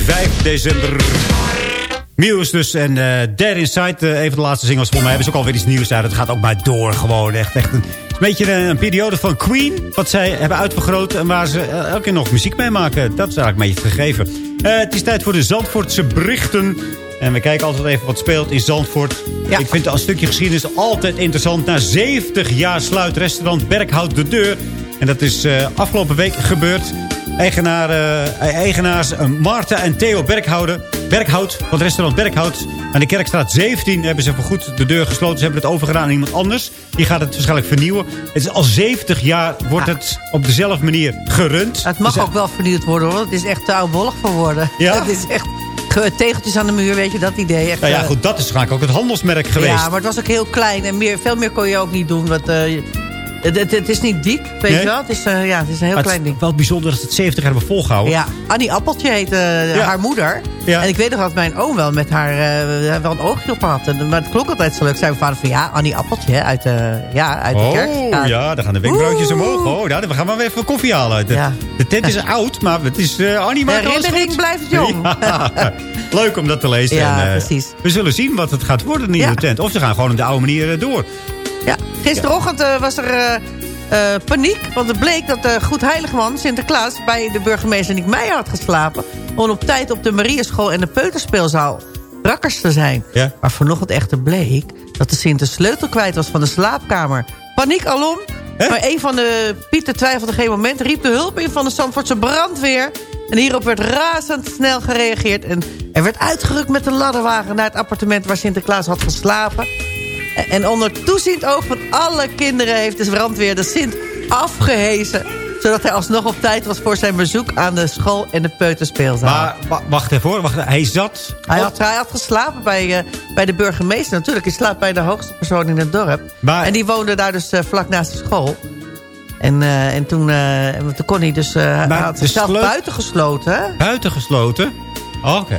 S10: 5 december. Muse dus en eh Dead Inside. eh, even de laatste singles voor mij. Hebben ze ook alweer iets nieuws uit. Het gaat ook maar door gewoon. Echt, echt een, een beetje een, een periode van Queen. Wat zij hebben uitvergroot. En waar ze eh, elke keer nog muziek mee maken. Dat is eigenlijk een beetje het gegeven. Het is tijd voor de Zandvoortse berichten. En we kijken altijd even wat speelt in Zandvoort. Ik vind een stukje geschiedenis altijd interessant. Na 70 jaar sluit restaurant Berkhout de deur. En dat is eh, afgelopen week gebeurd.
S8: Eigenaar, eh, eigenaars eh, Marta en Theo Berkhouden, Berkhout van het restaurant Berkhout. Aan de Kerkstraat 17 hebben ze voorgoed de deur gesloten. Ze hebben het overgedaan aan iemand anders. Die gaat het waarschijnlijk vernieuwen. Het is al 70 jaar wordt het op dezelfde manier gerund.
S9: Het mag
S8: Dus,
S9: ook wel vernieuwd worden, hoor. Het is echt te oudbollig voor woorden.
S8: Ja?
S9: Het is echt ge- tegeltjes aan de muur, weet je, dat idee. Echt,
S8: Nou ja, goed, dat is waarschijnlijk ook het handelsmerk geweest.
S9: Ja, maar het was ook heel klein. En meer, veel meer kon je ook niet doen. Want, het, het, het is niet diep, weet
S8: Nee?
S9: je wel. Het is, eh, ja, het is een heel
S8: Maar
S9: klein
S8: het
S9: ding.
S8: wel bijzonder dat ze het 70 jaar hebben volgehouden.
S9: Ja, Annie Appeltje heet eh,
S8: Ja.
S9: haar moeder.
S8: Ja.
S9: En ik weet nog dat mijn oom wel met haar eh, wel een oogje op had. En- Maar het klonk altijd zo leuk. Zei mijn vader van ja, Annie Appeltje uit, de ja, uit de kerk.
S8: Oh, ja, dan gaan de wenkbrauwtjes omhoog. Oh, nou, we gaan maar even koffie halen. De,
S9: Ja.
S8: de tent is oud, maar het is Annie
S9: De
S8: maakt alles
S9: herinnering
S8: goed.
S9: blijft jong.
S8: Ja, leuk om dat te lezen.
S9: Ja,
S8: en,
S9: precies.
S8: We zullen zien wat het gaat worden, in
S9: Ja.
S8: de tent. Of ze gaan gewoon op de oude manier door.
S9: Ja, gisterochtend eh, was er eh, eh, paniek. Want het bleek dat de Goed Heiligman, Sinterklaas... bij de burgemeester Niek Meijer had geslapen... om op tijd op de Marieschool en de Peuterspeelzaal rakkers te zijn.
S8: Ja.
S9: Maar vanochtend echter bleek dat de Sint de sleutel kwijt was van de slaapkamer. Paniek alom. Maar een van de Pieten twijfelde geen moment... riep de hulp in van de Zandvoortse brandweer... En hierop werd razendsnel gereageerd. En er werd uitgerukt met een ladderwagen naar het appartement waar Sinterklaas had geslapen. En onder toeziend oog van alle kinderen heeft de brandweer de Sint afgehezen. Zodat hij alsnog op tijd was voor zijn bezoek aan de school en de peuterspeelzaal.
S8: Maar wa- wacht even hoor. Wacht, hij zat...
S9: hij, had, hij had geslapen bij, eh, bij de burgemeester natuurlijk. Hij slaapt bij de hoogste persoon in het dorp.
S8: Maar-
S9: En die woonde daar dus eh, vlak naast de school. En, eh, en toen, en toen kon hij dus... hij had zichzelf
S8: sleut-
S9: buiten gesloten.
S8: buiten gesloten. Oké.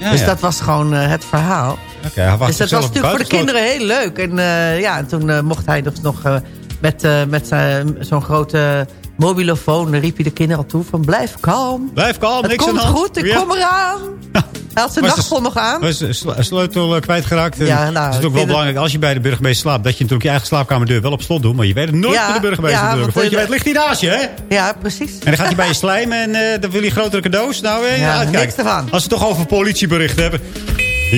S8: Ja,
S9: dus
S8: ja.
S9: dat was gewoon het verhaal. Dus dat was natuurlijk voor de kinderen heel leuk. En, eh, ja, en toen eh, mocht hij dus nog eh, met, met zo'n grote mobilofoon... riep hij de kinderen al toe van blijf kalm.
S8: Blijf kalm,
S9: Het
S8: niks aan
S9: komt goed, ik
S8: Ja.
S9: kom eraan. Hij had zijn nachtpol nog aan.
S8: Was sle- sleutel kwijtgeraakt.
S9: Ja, nou,
S8: het is
S9: ik
S8: natuurlijk wel belangrijk als je bij de burgemeester slaapt... dat je natuurlijk je eigen slaapkamerdeur wel op slot doet. Maar je weet het nooit
S9: Ja,
S8: van de burgemeester
S9: ja,
S8: natuurlijk.
S9: want,
S8: Voordat je weet ligt hij naast je, hè?
S9: Ja, precies.
S8: En dan gaat hij bij je slijmen en eh, dan wil hij grotere cadeaus. Nou,
S9: Ja, niks ervan.
S8: Als we het toch over politieberichten hebben.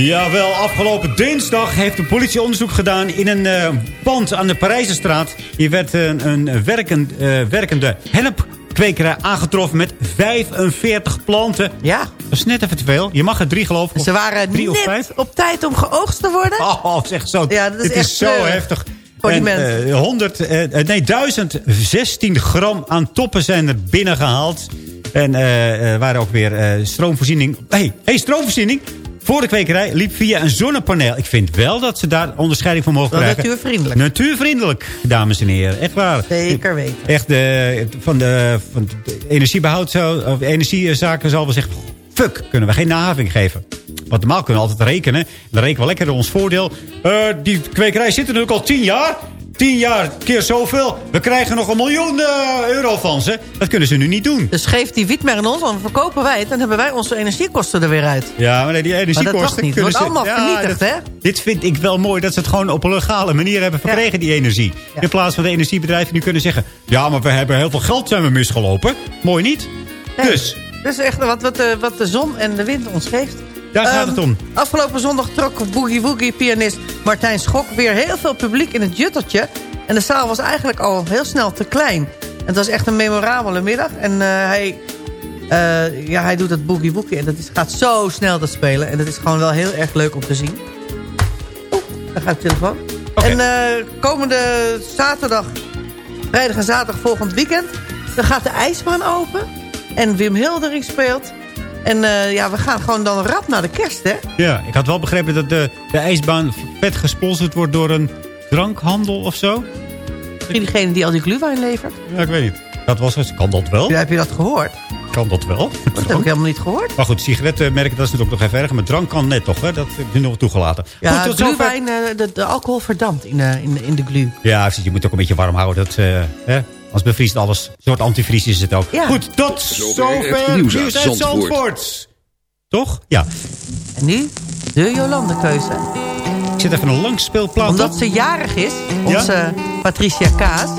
S8: Jawel, afgelopen dinsdag heeft de politie onderzoek gedaan in een eh, pand aan de Parijzenstraat. Hier werd een, een werkend, eh, werkende hennepkwekerij aangetroffen met 45 planten.
S9: Ja,
S8: Dat is net even te veel. Je mag er drie geloof ik.
S9: ze waren
S8: drie of
S9: net
S8: vijf?
S9: op tijd om geoogst te worden.
S8: Oh, zeg zo.
S9: Ja, dat is
S8: Dit
S9: echt,
S8: is zo
S9: eh,
S8: heftig. En,
S9: mensen.
S8: eh, 100, eh, nee, 1016 gram aan toppen zijn er binnengehaald. En eh, er waren ook weer eh, stroomvoorziening. hey, hey, stroomvoorziening voor de kwekerij liep via een zonnepaneel. Ik vind wel dat ze daar onderscheiding voor mogen
S9: Wel
S8: krijgen.
S9: natuurvriendelijk.
S8: Natuurvriendelijk, dames en heren. Echt waar.
S9: Zeker weten.
S8: Echt de, van, de, van de energiebehoud, zo, of energiezaken zal wel zeggen... Fuck, kunnen we geen nahaving geven. Want normaal kunnen we altijd rekenen. Dan rekenen we lekker in ons voordeel. Eh, die kwekerij zit er natuurlijk al tien jaar. Tien jaar keer zoveel. We krijgen nog een miljoen eh, euro van ze. Dat kunnen ze nu niet doen.
S9: Dus geef die wiet maar aan ons, dan verkopen wij het... dan hebben wij onze energiekosten er weer uit.
S8: Ja, maar nee, die energiekosten...
S9: Het
S8: kunnen
S9: wordt
S8: ze-
S9: allemaal vernietigd,
S8: dat-
S9: hè?
S8: Dit vind ik wel mooi, dat ze het gewoon op een legale manier hebben verkregen, die energie.
S9: Ja.
S8: In plaats van de energiebedrijven nu kunnen zeggen... ja, maar we hebben heel veel geld zijn we misgelopen. Mooi niet.
S9: Nee.
S8: Dus,
S9: Dat is echt wat, wat, de, wat de zon en de wind ons geeft.
S8: Daar gaat
S9: Ehm,
S8: het om.
S9: Afgelopen zondag trok Boogie Woogie pianist Martijn Schok weer heel veel publiek in het Juttertje. En de zaal was eigenlijk al heel snel te klein. En het was echt een memorabele middag. En eh, hij, eh, ja, hij doet het Boogie Woogie en dat is, gaat zo snel te spelen. En dat is gewoon wel heel erg leuk om te zien. Oeh, daar gaat de telefoon. En eh, komende zaterdag, vrijdag en zaterdag volgend weekend... dan gaat de ijsbaan open. En Wim Hildering speelt. En eh, ja, we gaan gewoon dan rap naar de kerst, hè?
S8: Ja, ik had wel begrepen dat de, de ijsbaan vet gesponsord wordt door een drankhandel of zo.
S9: Misschien diegene die al die gluwijn levert.
S8: Ja, ik weet niet. Dat was het. Kan dat wel?
S9: Ja, heb je dat gehoord?
S8: Kan dat wel?
S9: Dat heb ik helemaal niet gehoord.
S8: Maar goed, sigarettenmerken, dat is natuurlijk nog even erg. Maar drank kan net toch, hè? Dat is nog toegelaten.
S9: Ja,
S8: goed, zover.
S9: gluwijn, eh, de, de alcohol verdampt in, de in, in de glu.
S8: Ja. Je moet het ook een beetje warm houden. Dat, eh, hè? Als bevriest alles. Een soort antivries is het ook.
S9: Ja.
S8: Goed, tot zover
S1: het nieuws
S8: nieuws
S1: uit Zandvoort.
S8: Zandvoort. Toch? Ja.
S9: En nu de Jolande-keuze.
S8: Ik zit even een lang speelplaat
S9: Omdat
S8: op.
S9: ze jarig is, onze Patricia Kaas.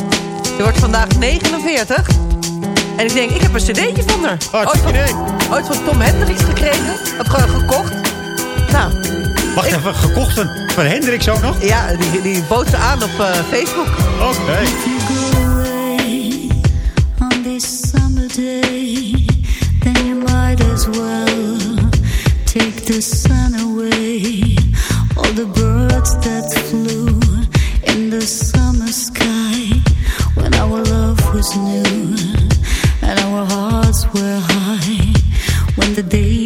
S9: Ze wordt vandaag 49. En ik denk, ik heb een cd'tje van haar. Ooit
S8: Hartstikke
S9: van, ooit van Tom Hendricks gekregen. Heb gewoon gekocht. Nou,
S8: Wacht even, gekocht van, van Hendricks ook nog?
S9: ja, die, die bood ze aan op eh, Facebook.
S8: Oké.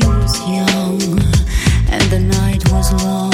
S11: Was young and the night was long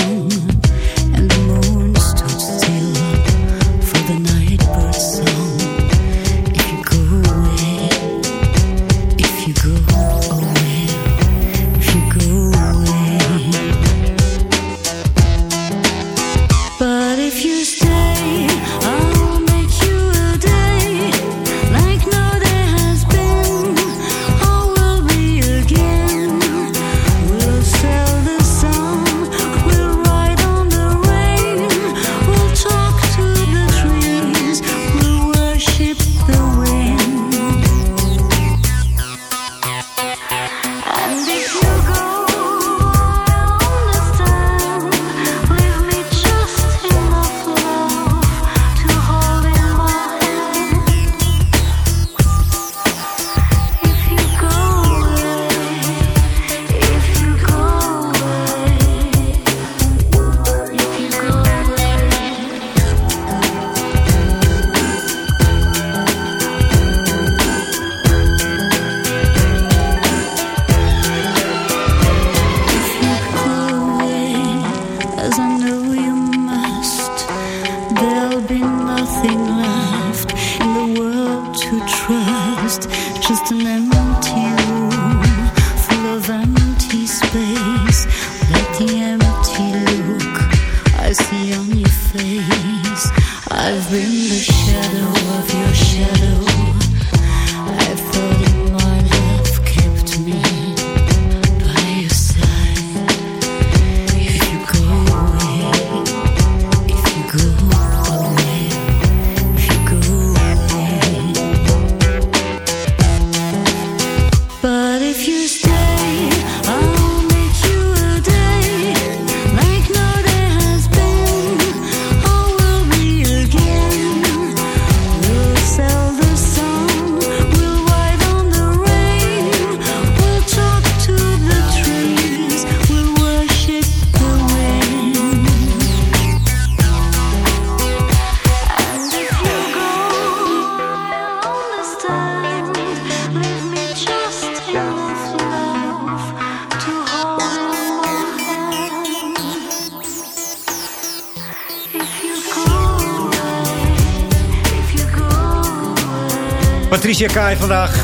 S8: Patricia Kaai vandaag.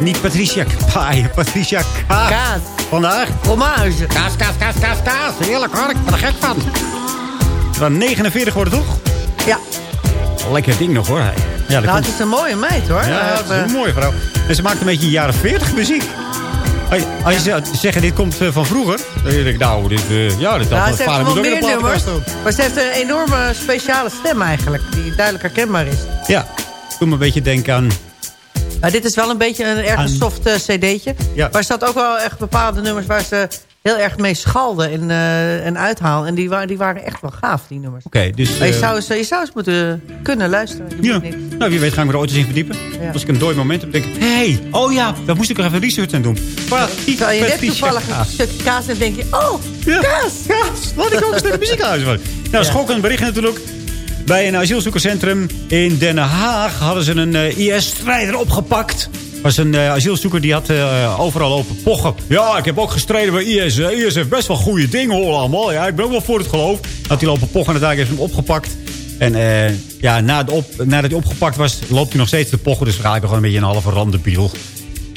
S8: Niet Patricia Kaai, Patricia Kaas.
S9: Kaas.
S8: Vandaag.
S9: Fromage.
S8: Kaas, kaas, kaas, kaas, kaas. Heerlijk hoor, ik ben er gek van. Was 49 worden toch?
S9: Ja.
S8: Lekker ding nog hoor. Ja, dat
S9: Nou,
S8: komt-
S9: het is een mooie meid hoor.
S8: Ja,
S9: Eh,
S8: het is een mooie vrouw. En ze maakt een beetje jaren 40 muziek. Als- je zou zeggen, dit komt eh, van vroeger. Dan denk ik, nou, dit, eh, ja, dit
S9: nou,
S8: had vader moet
S9: wel
S8: ook in de
S9: meer nummers.
S8: platenkast doen.
S9: Maar ze heeft een enorme speciale stem eigenlijk. Die duidelijk herkenbaar is.
S8: Ja, doe me een beetje denken aan...
S9: Maar dit is wel een beetje een erg soft eh, cd'tje.
S8: Ja.
S9: Maar er staat ook wel echt bepaalde nummers waar ze heel erg mee schalden en, eh, en uithalen. En die, wa die waren echt wel gaaf, die nummers.
S8: Oké, dus...
S9: Maar je,
S8: eh,
S9: zou eens, je zou eens moeten kunnen luisteren. Je
S8: Ja,
S9: niet.
S8: nou wie weet ga ik me er ooit eens in verdiepen.
S9: Ja.
S8: Als ik een dooi moment heb, denk ik... Hé, hey, oh ja, daar moest ik nog even research aan doen.
S9: Terwijl je net toevallig een stukje kaas en denk je... Oh,
S8: Ja,
S9: kaas!
S8: kaas. Laat ik ook naar de muziek luisteren. Nou,
S9: Ja.
S8: schokkend bericht natuurlijk. Bij een asielzoekerscentrum in Den Haag hadden ze een eh, IS-strijder opgepakt. was een eh, asielzoeker die had eh, overal lopen pochen. Ja, ik heb ook gestreden bij IS. IS heeft best wel goede dingen hoor allemaal. Ja, ik ben ook wel voor het geloof. Had hij lopen pochen en uiteindelijk heeft hem opgepakt. En ja, na op, nadat hij opgepakt was, loopt hij nog steeds te pochen. Dus eigenlijk gewoon een beetje een halve randebiel.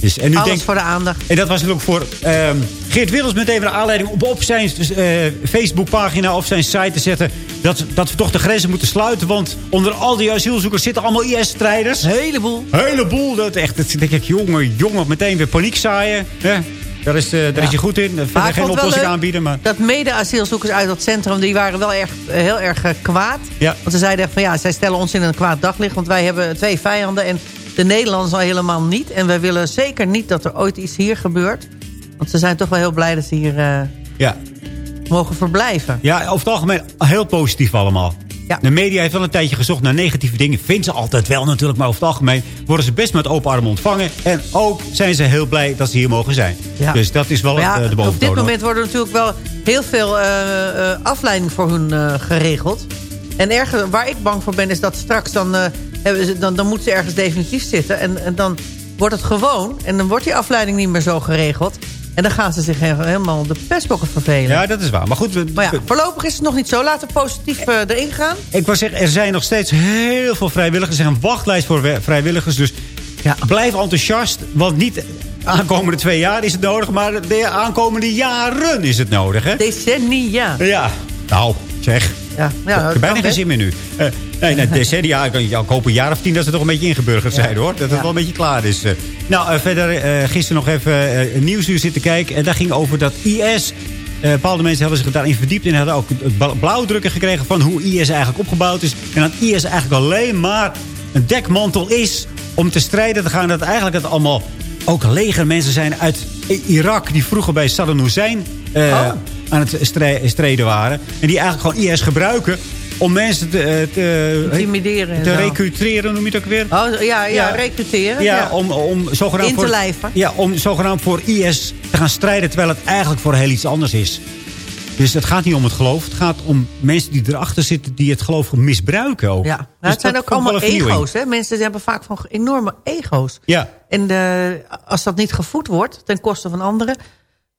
S8: Dus, en nu
S9: Alles
S8: denk,
S9: voor de aandacht.
S8: en dat was natuurlijk voor ehm, Geert Wilders meteen een aanleiding om op zijn eh, Facebookpagina of zijn site te zetten... Dat, dat we toch de grenzen moeten sluiten. Want onder al die asielzoekers zitten allemaal IS-strijders.
S9: Een heleboel.
S8: Heleboel. Dat, echt, dat denk ik, jongen, jongen, meteen weer paniek zaaien. Ja, daar is, eh, daar
S9: Ja.
S8: is je goed in. Verder
S9: ik
S8: geen
S9: het
S8: oplossing aanbieden. Maar...
S9: Dat mede-asielzoekers uit dat centrum, die waren wel echt, eh, heel erg kwaad.
S8: Ja.
S9: Want ze zeiden echt van ja, zij stellen ons in een kwaad daglicht. Want wij hebben twee vijanden en de Nederlanders al helemaal niet. En wij willen zeker niet dat er ooit iets hier gebeurt. Want ze zijn toch wel heel blij dat ze hier eh,
S8: Ja.
S9: mogen verblijven.
S8: ja, over het algemeen heel positief allemaal.
S9: Ja.
S8: De media heeft wel een tijdje gezocht naar negatieve dingen. Vinden ze altijd wel natuurlijk, maar over het algemeen worden ze best met open armen ontvangen. En ook zijn ze heel blij dat ze hier mogen zijn.
S9: Ja.
S8: Dus dat is wel eh, de
S9: op
S8: boventoon.
S9: dit moment worden natuurlijk wel heel veel eh, afleiding voor hun geregeld. En ergens, waar ik bang voor ben, is dat straks dan, ze, dan, dan moeten ze ergens definitief zitten. En, en dan wordt het gewoon. En dan wordt die afleiding niet meer zo geregeld. En dan gaan ze zich he- helemaal de pestbokken vervelen.
S8: Ja, dat is waar. Maar goed, we,
S9: Maar ja, voorlopig is het nog niet zo. Laten we positief eh, erin gaan.
S8: ik wou zeggen, er zijn nog steeds heel veel vrijwilligers. Er is een wachtlijst voor vrijwilligers. Dus
S9: Ja.
S8: blijf enthousiast. Want niet de aankomende twee jaar is het nodig. Maar de aankomende jaren is het nodig. Hè?
S9: Decennia.
S8: Ja. Nou, zeg.
S9: Ja, ja,
S8: ik heb bijna geen zin meer nu. Eh, nee, nee, decennia. Ik, ik hoop een jaar of tien dat ze toch een beetje ingeburgerd zijn, hoor. Dat het
S9: Ja.
S8: wel een beetje klaar is. eh. Nou, eh, verder gisteren nog even een nieuwsuur zitten kijken. En daar ging over dat IS... bepaalde mensen hadden zich daarin verdiept en hadden ook blauwdrukken gekregen van hoe IS eigenlijk opgebouwd is. En dat IS eigenlijk alleen maar een dekmantel is om te strijden te gaan. Dat eigenlijk het allemaal ook legermensen zijn uit Irak die vroeger bij Saddam Hussein
S9: Oh.
S8: Aan het strijden waren. En die eigenlijk gewoon IS gebruiken om mensen te, eh, te,
S9: Intimideren en
S8: te recruteren, noem je het ook weer?
S9: Oh, ja, ja,
S8: Ja.
S9: recruteren.
S8: Ja, om, om zogenaamd
S9: In te
S8: voor,
S9: lijven.
S8: Ja, om zogenaamd voor IS te gaan strijden... terwijl het eigenlijk voor heel iets anders is. Dus het gaat niet om het geloof. Het gaat om mensen die erachter zitten... die het geloof misbruiken ook.
S9: Ja, nou,
S8: Dus
S9: het zijn ook allemaal ego's. Hè? Mensen hebben vaak van enorme ego's.
S8: Ja,
S9: En de, als dat niet gevoed wordt ten koste van anderen...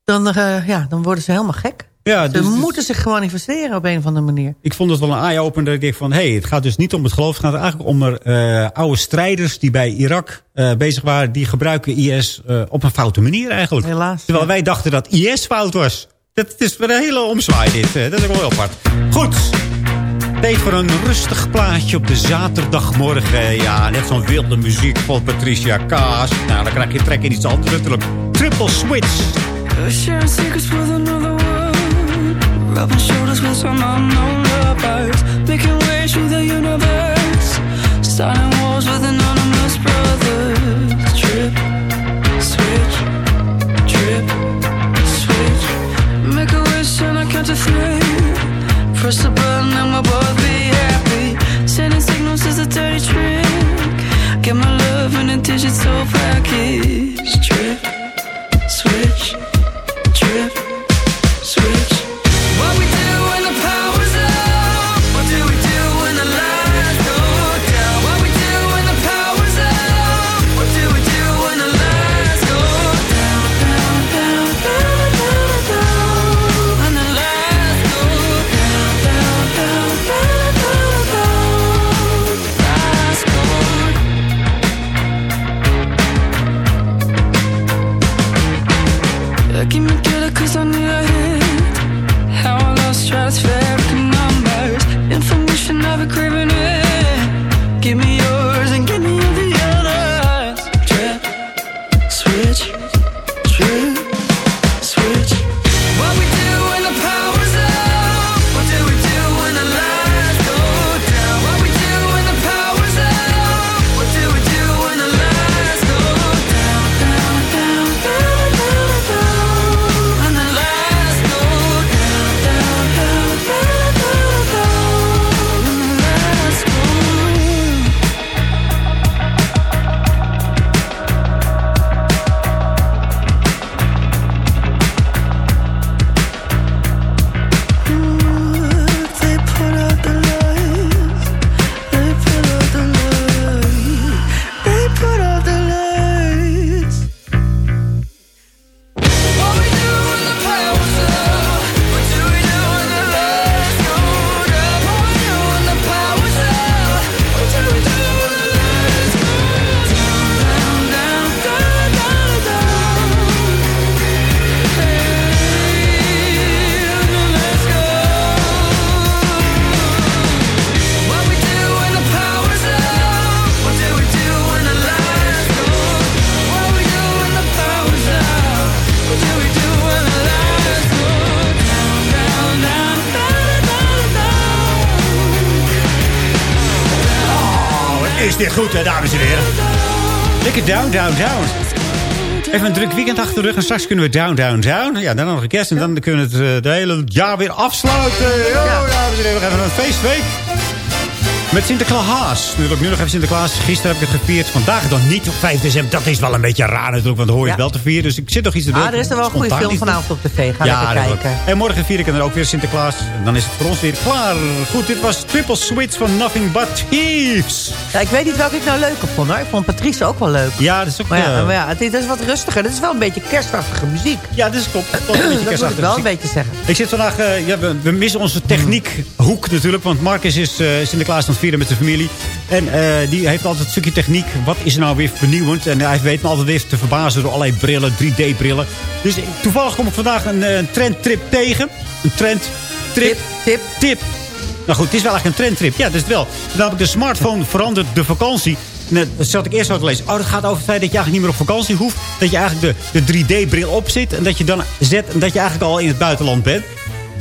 S9: dan, eh, ja, dan worden ze helemaal gek.
S8: ja
S9: Ze
S8: dus, dus
S9: moeten zich gewoon investeren op een of andere manier.
S8: ik vond het wel een eye-opener. Ik denk van, hé, hey, het gaat dus niet om het geloof. Het gaat eigenlijk om er, eh, oude strijders die bij Irak eh, bezig waren. Die gebruiken IS op een foute manier eigenlijk.
S9: Helaas.
S8: Terwijl
S9: ja.
S8: wij dachten dat IS fout was. Dat is weer een hele omzwaai dit. Dat is wel heel apart. Goed. Tijd voor een rustig plaatje op de zaterdagmorgen. Ja, net zo'n wilde muziek van Patricia Kaas. Nou, dan krijg je trek in iets anders natuurlijk. Triple Switch.
S4: Sharing secrets with another world. Rubbing shoulders with some unknown lovers. Making ways through the universe. Starting wars with anonymous brothers. Trip, switch, trip, switch. Make a wish and I count to three. Press the button and we'll both be happy. Sending signals is a dirty trick. Get my love in a digital package. Trip, switch down, down.
S8: Even een druk weekend achter de rug en straks kunnen we down, down, down. Ja, dan nog een kerst en dan kunnen we het eh, de hele jaar weer afsluiten. Ja, dames en heren, we gaan even een feestweek. Met Sinterklaas. Natuurlijk nu nog even Sinterklaas. Gisteren heb ik het gevierd. Vandaag dan niet op 5 december. Dat is wel een beetje raar natuurlijk, want dan hoor je het
S9: Ja.
S8: wel te vieren. Dus ik zit nog iets te doen.
S9: Ah, er is er wel een goede film vanavond op tv. Ga lekker
S8: dat
S9: kijken.
S8: En morgen vier ik dan ook weer Sinterklaas. En dan is het voor ons weer klaar. Goed, dit was Triple Switch van Nothing But Thieves.
S9: Ja, ik weet niet welke ik nou leuker vond hoor. Ik vond Patrice ook wel leuk.
S8: Ja, dat is ook...
S9: Maar ja,
S8: eh,
S9: maar ja het, is, wat rustiger. Het is wel een beetje kerstachtige muziek.
S8: ja, dat is klopt. Dat, is een
S9: Dat moet ik wel een beetje zeggen.
S8: Ik zit vandaag, eh, ja, we, we missen onze techniekhoek natuurlijk. Want Marcus is eh, Sinterklaas aan het vieren met zijn familie. En eh, die heeft altijd een stukje techniek. Wat is er nou weer vernieuwend? En hij weet me altijd weer te verbazen door allerlei brillen, 3D-brillen. Dus ik- toevallig kom ik vandaag een, eh, trendtrip tegen. Een trendtrip.
S9: Tip, tip.
S8: Tip. Nou goed, het is wel eigenlijk een trendtrip. Ja, dat is het wel. Namelijk de smartphone verandert de vakantie. En dat zat ik eerst zo te lezen. Oh, dat gaat over het feit dat je eigenlijk niet meer op vakantie hoeft. Dat je eigenlijk de, de 3D-bril op zit. En dat je dan zet en dat je eigenlijk al in het buitenland bent.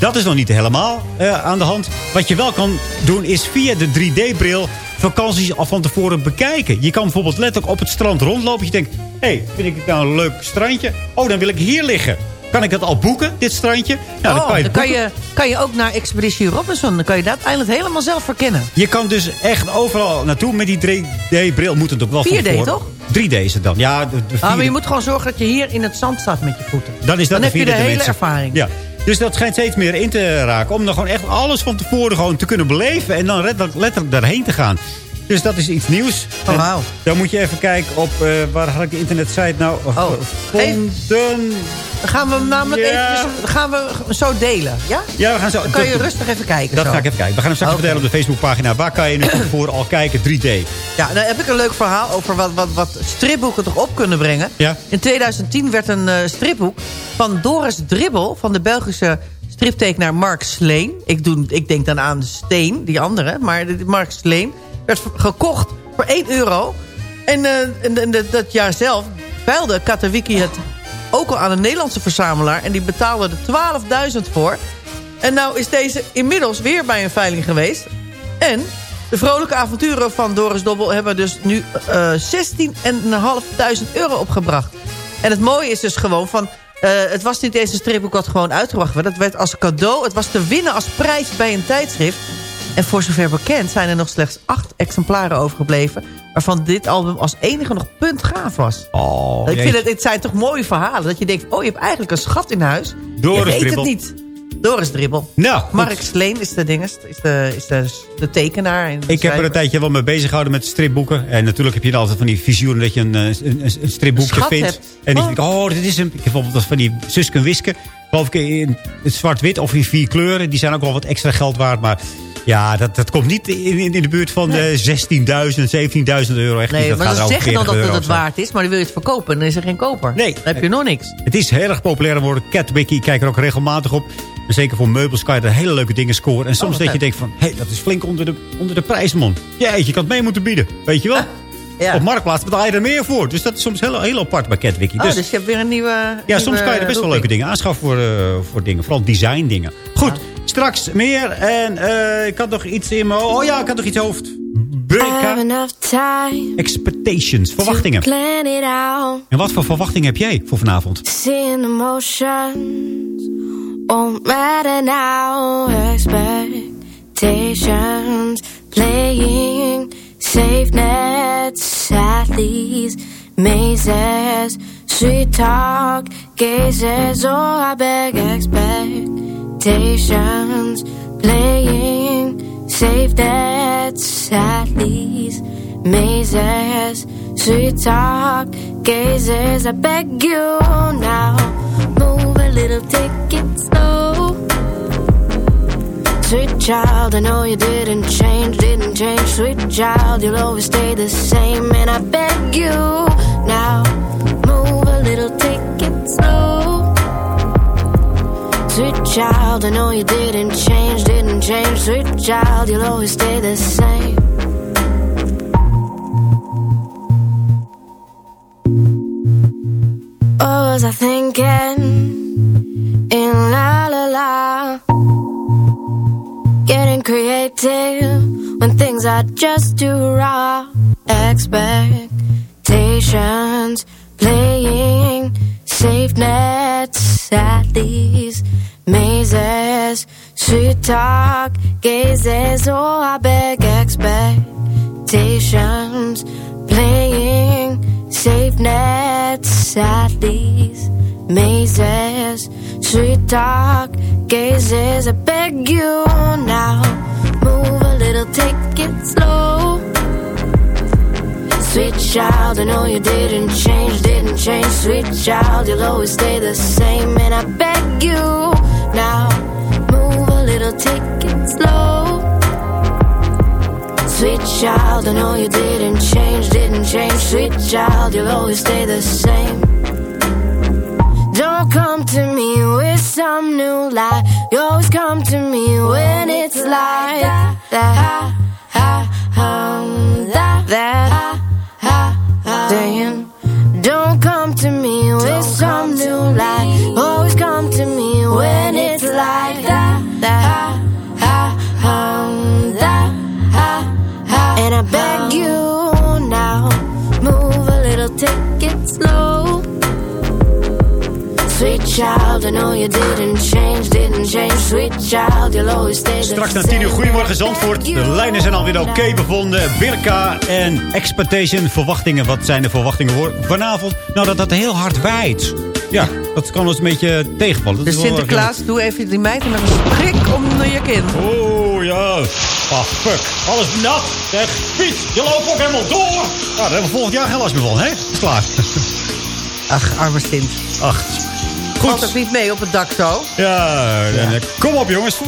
S8: Dat is nog niet helemaal eh, aan de hand. Wat je wel kan doen is via de 3D-bril vakanties al van tevoren bekijken. Je kan bijvoorbeeld letterlijk op het strand rondlopen. Je denkt, hé, hey, vind ik het nou een leuk strandje? Oh, dan wil ik hier liggen. Kan ik dat al boeken, dit strandje? Nou,
S9: oh,
S8: kan je
S9: dan kan je, kan je ook naar Expeditie Robinson. Dan kan je dat eiland helemaal zelf verkennen.
S8: Je kan dus echt overal naartoe met die 3D-bril. Moet het ook wel van
S9: 4D
S8: tevoren.
S9: toch?
S8: 3D is het dan. Ja, de, de
S9: Ah, maar
S8: 4D.
S9: je moet gewoon zorgen dat je hier in het zand staat met je voeten.
S8: dan is dat
S9: dan
S8: de
S9: heb je de hele
S8: dimensie.
S9: ervaring.
S8: Ja. Dus dat schijnt steeds meer in te raken. Om dan gewoon echt alles van tevoren gewoon te kunnen beleven. En dan letterlijk, daarheen te gaan. Dus dat is iets nieuws.
S9: Oh.
S8: Dan moet je even kijken op... eh, waar had ik de internetsite nou
S9: Oh,
S8: gevonden?
S9: Dan gaan we hem namelijk
S8: Ja.
S9: even gaan we zo delen. Ja?
S8: Ja, we gaan zo...
S9: Dan kan je rustig even kijken.
S8: Dat
S9: zo.
S8: ga ik even kijken. We gaan hem straks
S9: Oké.
S8: vertellen op de Facebookpagina. Waar kan je nu tevoren al kijken? 3D.
S9: Ja, dan heb ik een leuk verhaal over wat, wat, wat stripboeken toch op kunnen brengen.
S8: Ja.
S9: In 2010 werd een eh, stripboek van Doris Dribbel... van de Belgische striptekenaar Mark Sleen. Ik, doe, ik denk dan aan Steen, die andere. Maar Mark Sleen werd gekocht voor 1 euro. En, en, en dat- dat jaar zelf veilde Katawiki het ook al aan een Nederlandse verzamelaar. En die betaalde er 12.000 voor. En nou is deze inmiddels weer bij een veiling geweest. En de vrolijke avonturen van Doris Dobbel hebben dus nu eh 16.500 euro opgebracht. En het mooie is dus gewoon van... eh, het was niet een stripboek wat gewoon uitgebracht werd. Het werd als cadeau. Het was te winnen als prijs bij een tijdschrift. En voor zover bekend zijn er nog slechts acht exemplaren overgebleven... waarvan dit album als enige nog puntgaaf was.
S8: Oh,
S9: ik vind het, het zijn toch mooie verhalen. Dat je denkt, oh, je hebt eigenlijk een schat in huis.
S8: Doris
S9: je weet
S8: Dribbel.
S9: het niet. Doris Dribbel.
S8: Nou.
S9: Mark Sleen is de, dinges, is de, is de, de tekenaar. En de
S8: Ik heb er een tijdje wel mee bezig gehouden met stripboeken. En natuurlijk heb je dan altijd van die visioenen dat je een, eh, een, een, een stripboekje
S9: Een
S8: vindt.
S9: hebt.
S8: En
S9: Oh.
S8: denk ik, oh, dit is hem. Ik heb bijvoorbeeld van die Suske Wiske. Geloof ik in het zwart-wit of in vier kleuren. Die zijn ook wel wat extra geld waard. Maar ja, dat, dat komt niet in, in, de buurt van de 16.000, 17.000 euro. Echt niet.
S9: Nee,
S8: dat
S9: maar ze zeggen dan
S8: 40
S9: dat het het waard is. Maar dan wil je het verkopen en dan is er geen koper.
S8: Nee.
S9: Dan heb je nog niks.
S8: Het is heel erg populair geworden. Catwiki, ik kijk er ook regelmatig op. En zeker voor meubels kan je er hele leuke dingen scoren. En soms
S9: wat
S8: dat je denkt van, hé, hey, dat is flink onder de, onder de prijs, man. Jeetje, je kan het mee moeten bieden. Weet je wel?
S9: Ja.
S8: Op Marktplaats betaal je er meer voor. Dus dat is soms heel, heel apart bij Catwiki.
S9: Oh,
S8: Dus,
S9: dus je hebt weer een nieuwe
S8: ja, soms kan je er best wel leuke dingen aanschaffen voor, eh, voor dingen. Vooral design dingen. Goed, straks meer. En eh, ik had nog iets in mijn... Oh ja, ik had nog iets hoofd.
S12: Time
S8: Expectations, verwachtingen.
S12: plan it out.
S8: En wat voor verwachtingen heb jij voor vanavond?
S12: Seeing emotions won't matter now. Expectations playing safe nets, athletes, mazes, sweet talk, gazes. Oh, I beg expectations playing safe nets, athletes, mazes, sweet talk, gazes. I beg you now, move a little, take it slow. Sweet child, I know you didn't change, didn't change. Sweet child, you'll always stay the same. And I beg you now, move a little, take it slow. Sweet child, I know you didn't change, didn't change. Sweet child, you'll always stay the same. What was I thinking? In la la la. Creative when things are just too raw. Expectations playing safe nets at these mazes. Sweet talk, gazes. Oh, I beg expectations. Playing safe nets at these mazes. Sweet talk gazes. I beg you now. Move a little, take it slow. Sweet child, I know you didn't change, didn't change. Sweet child, you'll always stay the same. And I beg you now, move a little, take it slow. Sweet child, I know you didn't change, didn't change. Sweet child, you'll always stay the same. Don't come to me with some new lie. You always come to me when it's like that. Ha, um, that, that, saying, Don't come to me with some new lie. Always come to me when it's Sweet child, I know you didn't change, didn't change. Sweet child, you'll always stay the
S8: Straks na
S12: same.
S8: 10 uur Goedemorgen Zandvoort. De lijnen zijn alweer oké bevonden. Birka en Expectation. Verwachtingen. Wat zijn de verwachtingen voor vanavond? Nou, dat dat heel hard waait. Ja, dat kan ons een beetje tegenvallen. Dat
S9: Dus
S8: erg
S9: Sinterklaas, doe even die meid met een prik om je kin.
S8: Oh ja. Ah, fuck. Alles nat. Zeg, Piet, je loopt ook helemaal door. Nou, daar hebben we volgend jaar geen last meer van, hè? Is klaar.
S9: Ach, arme Sint.
S8: Ach,
S9: Valt ook niet mee op het dak zo.
S8: Ja, en, eh, kom op jongens.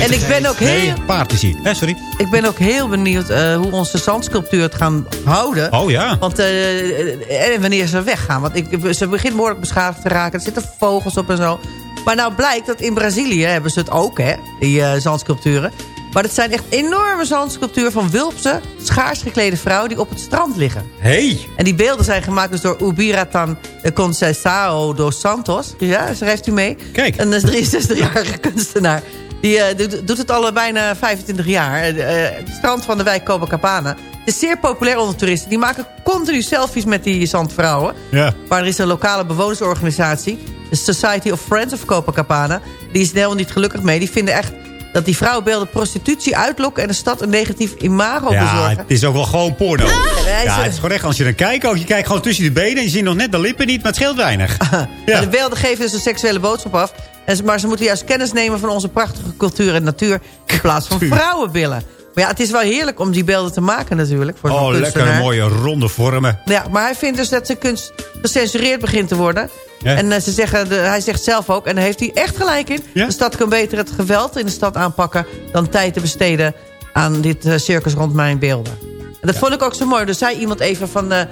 S9: En ik ben ook heel...
S8: Nee, paard is hier. Hè, sorry.
S9: Ik ben ook heel benieuwd eh, hoe onze zandsculptuur het gaan houden.
S8: Oh ja.
S9: Want eh, en wanneer ze weggaan. Want ik, ze begint behoorlijk beschadigd te raken. Er zitten vogels op en zo. Maar nou blijkt dat in Brazilië hebben ze het ook, hè. Die eh, zandsculpturen. Maar het zijn echt enorme zandsculpturen van wulpse, schaars geklede vrouwen... die op het strand liggen.
S8: Hey.
S9: En die beelden zijn gemaakt dus door Ubiratan Conceição dos Santos. Ja, schrijft u mee.
S8: Kijk.
S9: Een 63-jarige kunstenaar. Die eh, doet- doet het al bijna 25 jaar. Eh, eh, het strand van de wijk Copacabana. Het is zeer populair onder toeristen. Die maken continu selfies met die zandvrouwen.
S8: Ja.
S9: Maar er is een lokale bewonersorganisatie. De Society of Friends of Copacabana. Die is er helemaal niet gelukkig mee. Die vinden echt dat die vrouwenbeelden prostitutie uitlokken... en de stad een negatief imago
S8: Ja,
S9: bezorgen.
S8: het is ook wel gewoon porno. Ja, het is gewoon echt, als je dan kijkt, ook, je kijkt gewoon tussen de benen... en je ziet nog net de lippen niet, maar het scheelt weinig. Ja.
S9: de beelden geven dus een seksuele boodschap af. En maar ze moeten juist kennis nemen van onze prachtige cultuur en natuur... in plaats van vrouwenbillen. Maar ja, het is wel heerlijk om die beelden te maken natuurlijk. Voor
S8: Oh, lekker mooie ronde vormen.
S9: Ja, maar hij vindt dus dat zijn kunst gecensureerd begint te worden.
S8: Ja.
S9: En eh, ze zeggen, de, hij zegt zelf ook, en daar heeft hij echt gelijk in...
S8: Ja?
S9: de stad kan beter het geweld in de stad aanpakken... dan tijd te besteden aan dit eh, circus rond mijn beelden. En dat vond ik ook zo mooi. Er zei iemand even van... eh,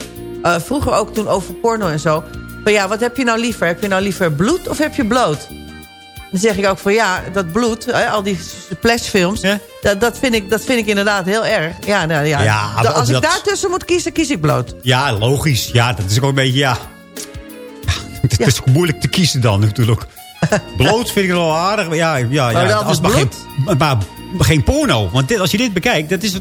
S9: vroeger ook toen over porno en zo... van ja, wat heb je nou liever? Heb je nou liever bloed of heb je bloot? Dan zeg ik ook van ja, dat bloed, hè, al die splashfilms...
S8: Ja?
S9: Dat, dat, vind ik, dat vind ik inderdaad heel erg. Ja, nou, ja.
S8: Ja, maar
S9: als ik
S8: dat-
S9: daartussen moet kiezen, kies ik bloot.
S8: Ja, logisch. Ja, dat is ook een beetje, ja... Het is ook moeilijk te kiezen dan natuurlijk. Bloot vind ik wel aardig. maar Ja, ja,
S9: Maar
S8: ja,
S9: wel
S8: als maar, geen, maar geen porno. Want dit, als je dit bekijkt, dat is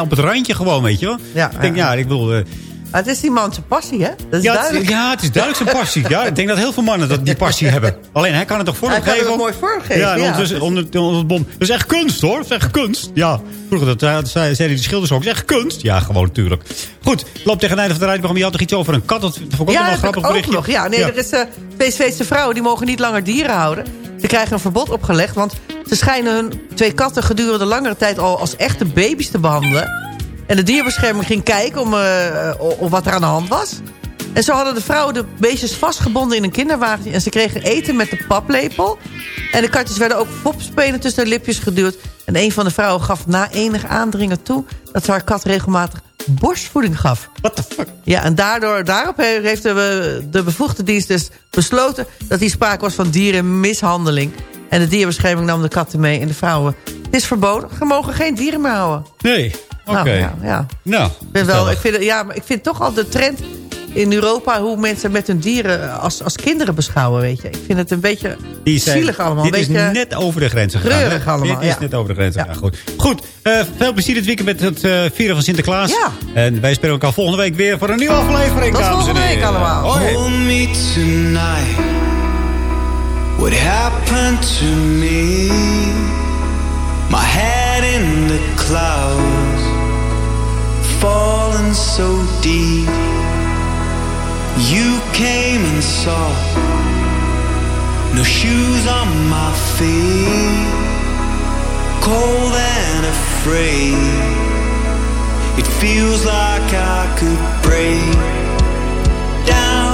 S8: op het randje gewoon, weet je wel.
S9: Ja,
S8: ik denk,
S9: ja.
S8: ja, ik bedoel... eh,
S9: Maar het is die man zijn passie, hè? Dat is
S8: ja, het,
S9: duidelijk.
S8: ja, het is duidelijk zijn passie. Ja, ik denk dat heel veel mannen dat die passie hebben. Alleen hij kan het toch
S9: Hij kan
S8: vormgeven?
S9: het mooi vormgeven,
S8: Ja,
S9: ja.
S8: onder, onder het bom. Dat is echt kunst, hoor. Dat is echt kunst. Ja, vroeger dat, zei- zei- zeiden die schilders ook. Dat is echt kunst. Ja, gewoon natuurlijk. Goed, loop tegen het einde van de radioprogramma. Je had toch iets over een kat? Dat vond ik ook
S9: ja,
S8: wel een grappig
S9: ook
S8: berichtje.
S9: nog. Ja, nee, er is uh, twee Zweedse vrouwen die mogen niet langer dieren houden. Ze krijgen een verbod opgelegd, want ze schijnen hun twee katten gedurende langere tijd al als echte baby's te behandelen. En de dierbescherming ging kijken om, eh, om wat er aan de hand was. En zo hadden de vrouwen de beestjes vastgebonden in een kinderwagentje. En ze kregen eten met de paplepel. En de katjes werden ook popspenen tussen de lipjes geduwd. En een van de vrouwen gaf na enig aandringen toe... dat ze haar kat regelmatig borstvoeding gaf.
S8: What the fuck?
S9: Ja, en daardoor, daarop he- heeft de, de bevoegde dienst dus besloten... dat hier sprake was van dierenmishandeling. En de dierenbescherming nam de katten mee en de vrouwen. Het is verboden. Ze mogen geen dieren meer houden.
S8: Nee, oké.
S9: Nou, ja, ja.
S8: Nou,
S9: Ik, ben wel, ik, vind, ja, maar ik vind toch al de trend in Europa... hoe mensen met hun dieren als, als kinderen beschouwen, weet je. Ik vind het een beetje
S8: Die zijn-
S9: zielig allemaal.
S8: Dit
S9: een
S8: is net over de grens gegaan.
S9: treurig allemaal,
S8: Dit is
S9: ja.
S8: net over de grens
S9: Ja.
S8: gegaan. Goed, goed eh, veel plezier dit weekend met het eh, vieren van Sinterklaas.
S9: Ja.
S8: En wij spelen elkaar volgende week weer voor een nieuwe aflevering.
S9: Tot
S8: dames en
S9: volgende week allemaal.
S8: Hoi.
S4: What happened to me? My head in the
S13: clouds falling so deep. You came and saw no shoes on my feet, cold and afraid. It feels like I could break down